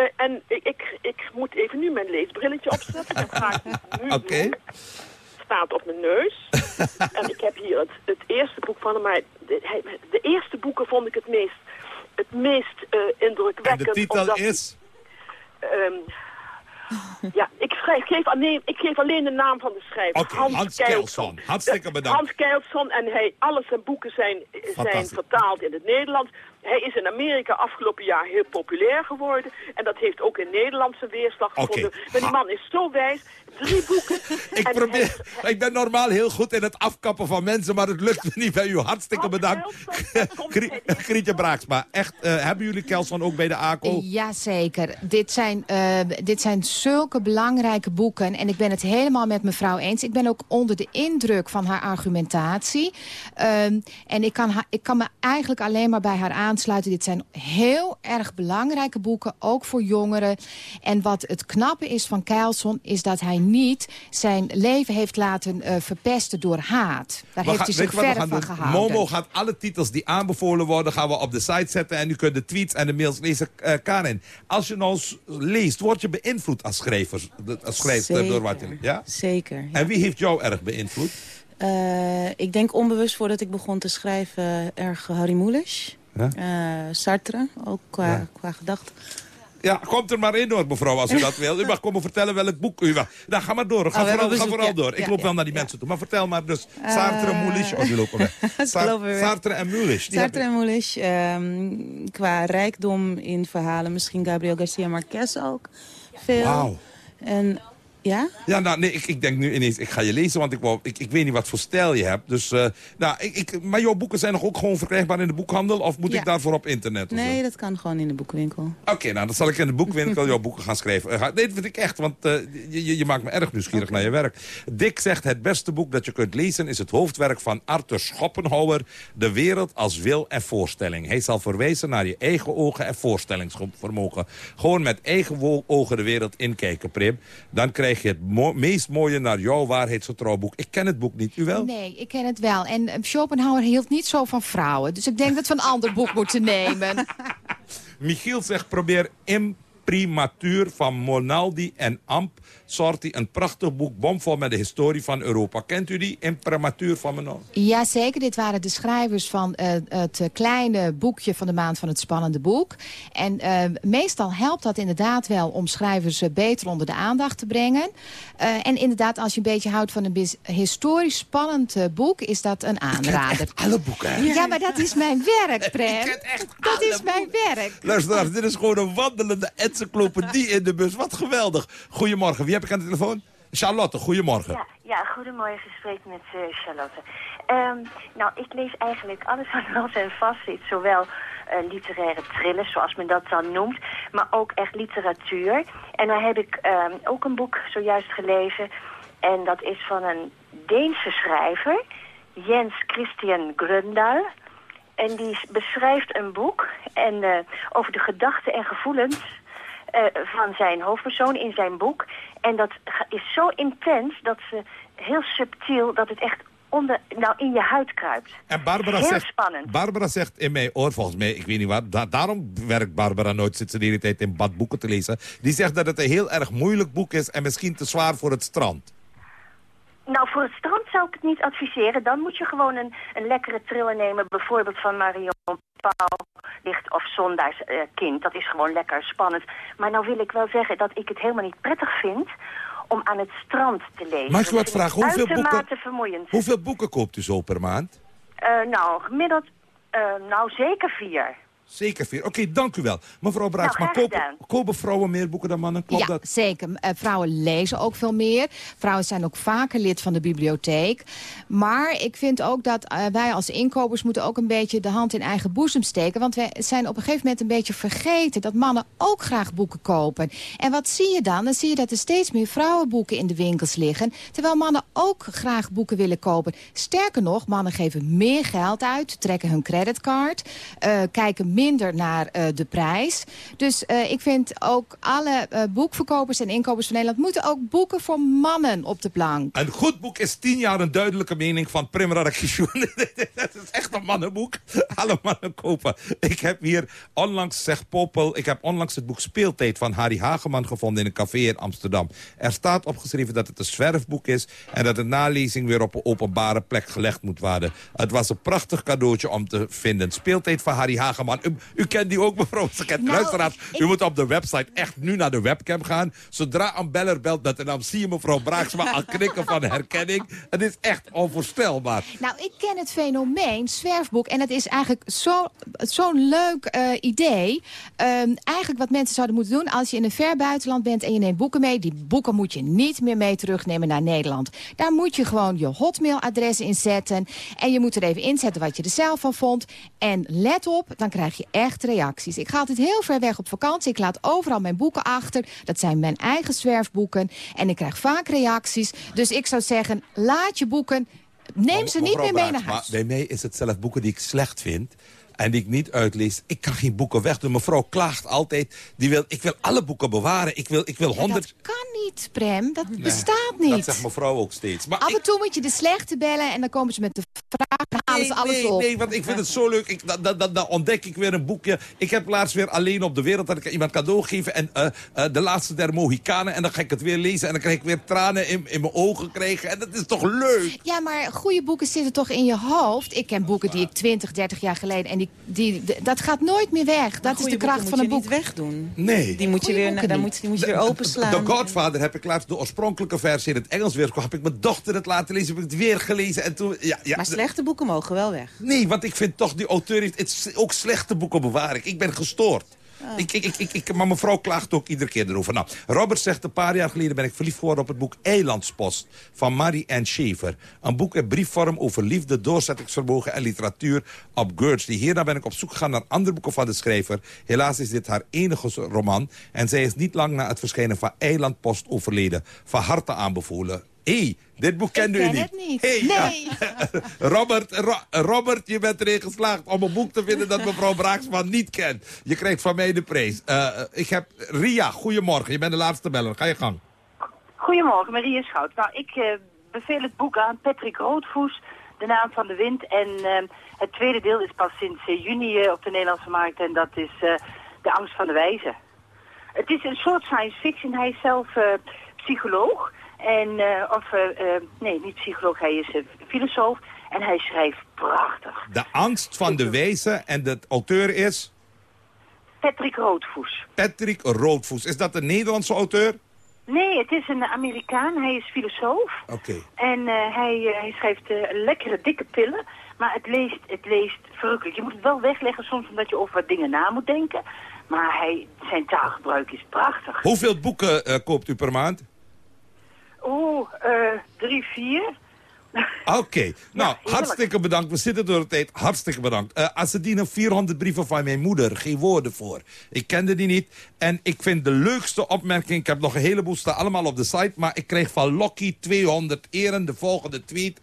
Speaker 26: Eh, en ik, ik, ik moet even nu mijn leesbrilletje opzetten. Dat ga ik nu
Speaker 20: Oké.
Speaker 26: doen. staat op mijn neus. en ik heb hier het, het eerste boek van hem. Maar de, de eerste boeken vond ik het meest, het meest eh,
Speaker 20: En
Speaker 26: indrukwekkend.
Speaker 20: de titel
Speaker 26: omdat-
Speaker 20: is...
Speaker 26: Ehm, ja, ik, schrijf, geef alleen, ik geef alleen de naam van de schrijver.
Speaker 20: Hans Keilson. Hartstikke bedankt.
Speaker 26: Hans Keilson en hij, alle zijn boeken zijn, zijn vertaald in het Nederlands. Hij is in Amerika afgelopen jaar heel populair geworden. En dat heeft ook in Nederland zijn weerslag gevonden. Maar die man is zo wijs. Drie boeken.
Speaker 20: Ik, probeer, ik ben normaal heel goed in het afkappen van mensen, maar het lukt me niet bij u. Hartstikke bedankt. Grie- Grietje Braaksma, echt, eh, hebben jullie Kelson ook bij de ACO?
Speaker 10: Jazeker. Dit zijn, eh, dit zijn zulke belangrijke boeken. En ik ben het helemaal met mevrouw eens. Ik ben ook onder de indruk van haar argumentatie. Ehm, en ik kan, ik kan me eigenlijk alleen maar bij haar aansluiten. Dit zijn heel erg belangrijke boeken, ook voor jongeren. En wat het knappe is van Keilson... is dat hij niet zijn leven heeft laten uh, verpesten door haat. Daar heeft hij zich verder van gehouden.
Speaker 20: Momo gaat alle titels die aanbevolen worden... gaan we op de site zetten en u kunt de tweets en de mails lezen. Uh, Karin, als je nou leest, word je beïnvloed als schrijver, als schrijver door wat je... Ja?
Speaker 21: Zeker.
Speaker 20: En wie heeft jou erg beïnvloed?
Speaker 21: Uh, ik denk onbewust voordat ik begon te schrijven erg Harry Mulisch. Ja? Uh, Sartre, ook qua, ja. qua gedachten.
Speaker 20: Ja, komt er maar in hoor, mevrouw, als u dat wil. U mag komen vertellen welk boek u wil. Nou, ga maar door. Ga oh, vooral, ga vooral door. Ik loop wel naar die mensen toe. Maar vertel maar dus. Sartre en Moulish. Oh, die lopen weg. Sartre en Moulish.
Speaker 21: Sartre en Moulish. Um, qua rijkdom in verhalen. Misschien Gabriel Garcia Marquez ook. Veel.
Speaker 20: Wauw.
Speaker 21: En ja?
Speaker 20: Ja, nou, nee, ik, ik denk nu ineens, ik ga je lezen, want ik, wou, ik, ik weet niet wat voor stijl je hebt. Dus, uh, nou, ik, ik, maar jouw boeken zijn nog ook gewoon verkrijgbaar in de boekhandel? Of moet
Speaker 21: ja.
Speaker 20: ik daarvoor op internet?
Speaker 21: Nee, zo? dat kan gewoon in de boekenwinkel.
Speaker 20: Oké, okay, nou, dan zal ik in de boekenwinkel jouw boeken gaan schrijven. Uh, nee, dat vind ik echt, want uh, je, je maakt me erg nieuwsgierig okay. naar je werk. Dick zegt, het beste boek dat je kunt lezen is het hoofdwerk van Arthur Schopenhauer. De wereld als wil en voorstelling. Hij zal verwijzen naar je eigen ogen en voorstellingsvermogen. Gewoon met eigen ogen de wereld inkijken, Prim. Dan krijg je het mo meest mooie naar jouw waarheidsgetrouw boek. Ik ken het boek niet, u wel?
Speaker 10: Nee, ik ken het wel. En uh, Schopenhauer hield niet zo van vrouwen. Dus ik denk dat we een ander boek moeten nemen.
Speaker 20: Michiel zegt, probeer imprimatur van Monaldi en Amp Sorti. Een prachtig boek, bomvol met de historie van Europa. Kent u die imprimatur van Monaldi?
Speaker 10: Jazeker, dit waren de schrijvers van uh, het kleine boekje van de maand van het spannende boek. En uh, meestal helpt dat inderdaad wel om schrijvers beter onder de aandacht te brengen. Uh, en inderdaad, als je een beetje houdt van een historisch spannend uh, boek... is dat een aanrader.
Speaker 20: Ik alle boeken.
Speaker 10: Ja, maar dat is mijn werk, Prem. Dat is mijn werk.
Speaker 20: Luister, dit is gewoon een wandelende encyclopedie in de bus. Wat geweldig. Goedemorgen, wie heb ik aan de telefoon? Charlotte, goedemorgen.
Speaker 27: Ja, ja goedemorgen. Gesprek met uh, Charlotte. Um, nou, ik lees eigenlijk alles wat wel en vast zit. Zowel uh, literaire thrillers, zoals men dat dan noemt. Maar ook echt literatuur. En dan heb ik um, ook een boek zojuist gelezen. En dat is van een Deense schrijver. Jens Christian Grundal. En die beschrijft een boek en, uh, over de gedachten en gevoelens uh, van zijn hoofdpersoon in zijn boek. En dat is zo intens dat ze heel subtiel, dat het echt onder, nou, in je huid kruipt.
Speaker 20: En Barbara
Speaker 27: heel
Speaker 20: zegt,
Speaker 27: spannend.
Speaker 20: Barbara zegt in mijn oor, volgens mij, ik weet niet wat, da daarom werkt Barbara nooit, zit ze de hele tijd in bad boeken te lezen. Die zegt dat het een heel erg moeilijk boek is en misschien te zwaar voor het strand.
Speaker 27: Nou, voor het strand zou ik het niet adviseren. Dan moet je gewoon een, een lekkere thriller nemen. Bijvoorbeeld van Marion Pauw, Licht of Zondaars uh, Kind. Dat is gewoon lekker spannend. Maar nou wil ik wel zeggen dat ik het helemaal niet prettig vind om aan het strand te lezen.
Speaker 20: Mag ik wat vragen? Hoeveel boeken,
Speaker 27: vermoeiend.
Speaker 20: hoeveel boeken koopt u zo per maand?
Speaker 27: Uh, nou, gemiddeld, uh, nou zeker vier.
Speaker 20: Zeker vier. Oké, okay, dank u wel. Mevrouw Braaksma,
Speaker 27: nou,
Speaker 20: kopen, kopen vrouwen meer boeken dan mannen? Klopt
Speaker 10: ja,
Speaker 20: dat?
Speaker 10: zeker. Uh, vrouwen lezen ook veel meer. Vrouwen zijn ook vaker lid van de bibliotheek. Maar ik vind ook dat uh, wij als inkopers moeten ook een beetje de hand in eigen boezem steken. Want wij zijn op een gegeven moment een beetje vergeten dat mannen ook graag boeken kopen. En wat zie je dan? Dan zie je dat er steeds meer vrouwenboeken in de winkels liggen. Terwijl mannen ook graag boeken willen kopen. Sterker nog, mannen geven meer geld uit, trekken hun creditcard, uh, kijken minder naar uh, de prijs. Dus uh, ik vind ook alle uh, boekverkopers en inkopers van Nederland... moeten ook boeken voor mannen op de plank.
Speaker 20: Een goed boek is tien jaar een duidelijke mening van Prim Radakishun. Dat is echt een mannenboek. Alle mannen kopen. Ik heb hier onlangs, zegt Popel... ik heb onlangs het boek Speeltijd van Harry Hageman gevonden... in een café in Amsterdam. Er staat opgeschreven dat het een zwerfboek is... en dat de nalezing weer op een openbare plek gelegd moet worden. Het was een prachtig cadeautje om te vinden. Speeltijd van Harry Hageman. U, kent die ook, mevrouw. Nou, Luisteraars, ik... u moet op de website echt nu naar de webcam gaan. Zodra een beller belt met de naam, zie je mevrouw Braaksma al knikken van herkenning. Het is echt onvoorstelbaar.
Speaker 10: Nou, ik ken het fenomeen, zwerfboek. En het is eigenlijk zo'n zo leuk uh, idee. Um, eigenlijk wat mensen zouden moeten doen... als je in een ver buitenland bent en je neemt boeken mee... die boeken moet je niet meer mee terugnemen naar Nederland. Daar moet je gewoon je hotmailadres in zetten. En je moet er even inzetten wat je er zelf van vond. En let op, dan krijg je je echt reacties. Ik ga altijd heel ver weg op vakantie. Ik laat overal mijn boeken achter. Dat zijn mijn eigen zwerfboeken. En ik krijg vaak reacties. Dus ik zou zeggen, laat je boeken... Neem ze niet meer mee naar huis.
Speaker 20: bij mij is het zelf boeken die ik slecht vind en die ik niet uitlees. Ik kan geen boeken wegdoen. Mevrouw klaagt altijd. Die wil, ik wil alle boeken bewaren. Ik wil, ik wil honderd...
Speaker 10: dat kan niet, Prem. Dat bestaat niet.
Speaker 20: Dat zegt mevrouw ook steeds. Maar
Speaker 10: Af en toe moet je de slechte bellen en dan komen ze met de vraag en halen ze alles
Speaker 20: nee,
Speaker 10: op.
Speaker 20: Nee, want ik vind het zo leuk. Ik, dan, dan, dan, dan ontdek ik weer een boekje. Ik heb laatst weer Alleen op de Wereld... dat ik iemand cadeau geven. En eh, eh, De Laatste der Mohikanen. En dan ga ik het weer lezen. En dan krijg ik weer tranen in, in mijn ogen krijgen. En dat is toch leuk?
Speaker 10: Ja, maar goede boeken zitten toch in je hoofd? Ik ken boeken die ik 20, 30 jaar geleden... en die, die, dat gaat nooit meer weg. Dat is de kracht van een boek.
Speaker 21: moet je niet wegdoen.
Speaker 20: Nee.
Speaker 21: Die moet je weer, dan moet, die moet je weer openslaan.
Speaker 20: The Godfather heb ik laatst de oorspronkelijke versie in het Engels weer. Heb ik mijn dochter het laten lezen, heb ik het weer gelezen. En toen, ja, ja,
Speaker 21: Maar slechte boeken mogen wel weg.
Speaker 20: Nee, want ik vind toch, die auteur heeft het is ook slechte boeken bewaar ik. Ik ben gestoord. Ik, ik, ik, ik, maar mevrouw klaagt ook iedere keer erover. Nou, Robert zegt, een paar jaar geleden ben ik verliefd geworden op het boek Eilandspost van Marie Ann Schaefer. Een boek in briefvorm over liefde, doorzettingsvermogen en literatuur op Guernsey. Hierna ben ik op zoek gegaan naar andere boeken van de schrijver. Helaas is dit haar enige roman. En zij is niet lang na het verschijnen van Eilandpost overleden. Van harte aanbevolen. Dit boek kende u
Speaker 10: ken
Speaker 20: niet.
Speaker 10: het niet.
Speaker 20: Hey,
Speaker 10: Nee.
Speaker 20: ja. Robert, Ro- Robert, je bent erin geslaagd om een boek te vinden dat mevrouw Braaksman niet kent. Je krijgt van mij de prijs. Eh, eh, ik heb Ria, goedemorgen. Je bent de laatste beller. Ga je gang.
Speaker 28: Goedemorgen, Maria Schout. Nou, ik eh, beveel het boek aan Patrick Roodvoes, De Naam van de Wind. En eh, het tweede deel is pas sinds juni op de Nederlandse markt en dat is eh, De Angst van de Wijze. Het is een soort science fiction. Hij is zelf eh, psycholoog. En, eh, of, eh, eh, nee, niet psycholoog, hij is filosoof. En hij schrijft prachtig.
Speaker 20: De angst van de wijze en de auteur is
Speaker 28: Patrick Roodvoes.
Speaker 20: Patrick Roodvoes. Is dat een Nederlandse auteur?
Speaker 28: Nee, het is een Amerikaan. Hij is filosoof.
Speaker 20: Oké.
Speaker 28: En hij, hij schrijft lekkere, dikke pillen. Maar het leest, het leest verrukkelijk. Je moet het wel wegleggen soms omdat je over wat dingen na moet denken. Maar hij, zijn taalgebruik is prachtig.
Speaker 20: Hoeveel boeken koopt u per maand?
Speaker 28: Oeh, eh, drie, vier.
Speaker 20: Oké, nou, hartstikke bedankt. We zitten door de tijd. Hartstikke bedankt. Eh als ze dienen 400 brieven van mijn moeder. Geen woorden voor. Ik kende die niet. En ik vind de leukste opmerking... Ik heb nog een heleboel staan allemaal op de site... maar ik kreeg van Locky 200 eren de volgende tweet...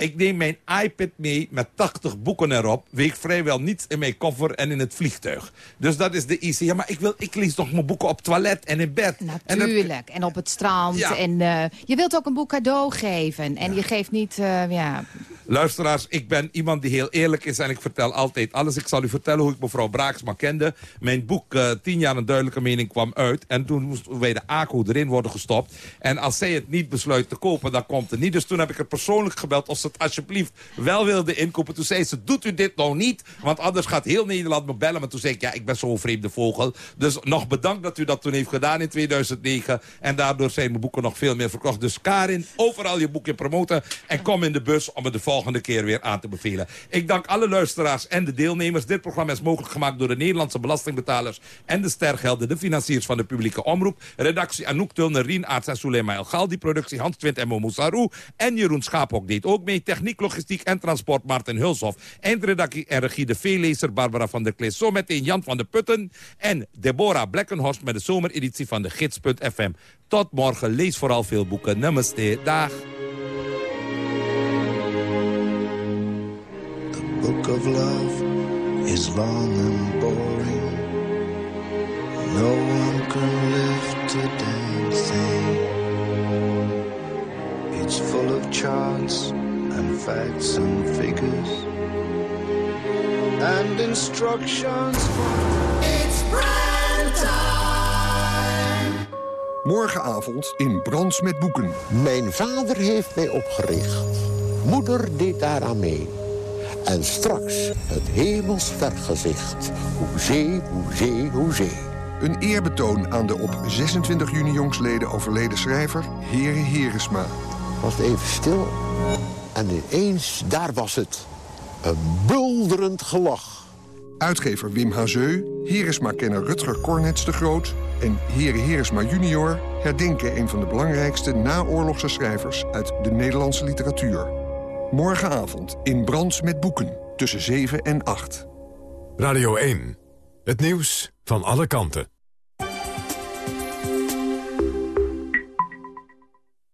Speaker 20: Ik neem mijn iPad mee met 80 boeken erop. Weeg vrijwel niets in mijn koffer en in het vliegtuig. Dus dat is de easy. Ja, maar ik, wil, ik lees nog mijn boeken op toilet en in bed. En dat-
Speaker 10: Natuurlijk. En op het strand.
Speaker 20: Ja.
Speaker 10: En eh, je wilt ook een boek cadeau geven. En je geeft niet, eh, ja...
Speaker 20: Luisteraars, ik ben iemand die heel eerlijk is en ik vertel altijd alles. Ik zal u vertellen hoe ik mevrouw Braaksma kende. Mijn boek eh 10 jaar een duidelijke mening kwam uit. En toen moest bij de ACO erin worden gestopt. En als zij het niet besluit te kopen, dan komt het niet. Dus toen heb ik er persoonlijk gebeld of ze alsjeblieft wel wilde inkopen. Toen zei ze, doet u dit nou niet? Want anders gaat heel Nederland me bellen. Maar toen zei ik, ja, ik ben zo'n vreemde vogel. Dus nog bedankt dat u dat toen heeft gedaan in 2009. En daardoor zijn mijn boeken nog veel meer verkocht. Dus Karin, overal je boekje promoten. En kom in de bus om het de volgende keer weer aan te bevelen. Ik dank alle luisteraars en de deelnemers. Dit programma is mogelijk gemaakt door de Nederlandse belastingbetalers... en de stergelden, de financiers van de publieke omroep. Redactie Anouk Tulner, Rien Aarts en El. Productie Hans Twint en Momo Sarou. En Jeroen Schaapok deed ook mee. Techniek, logistiek en transport Maarten Hulshoff. Eindredactie en regie de veellezer Barbara van der Klees. Zometeen Jan van der Putten en Deborah Blekkenhorst... met de zomereditie van de Gids.fm. Tot morgen. Lees vooral veel boeken. Namaste. Dag.
Speaker 18: book of love is long and boring. No one can live dancing. It's full of charts and facts and figures and instructions. It's brand time.
Speaker 29: Morgenavond in Brands met Boeken.
Speaker 30: Mijn vader heeft mij opgericht. Moeder deed daaraan mee. En straks het hemels vergezicht. Hoezee, hoezee, hoezee.
Speaker 29: Een eerbetoon aan de op 26 juni jongsleden overleden schrijver Here Heresma.
Speaker 30: Was het even stil. En ineens, daar was het. Een bulderend gelach.
Speaker 29: Uitgever Wim Hazeu, Heresma-kenner Rutger Cornets de Groot... en Here Heresma junior herdenken een van de belangrijkste naoorlogse schrijvers... uit de Nederlandse literatuur. Morgenavond in Brands met Boeken, tussen 7 en 8.
Speaker 13: Radio 1. Het nieuws van alle kanten.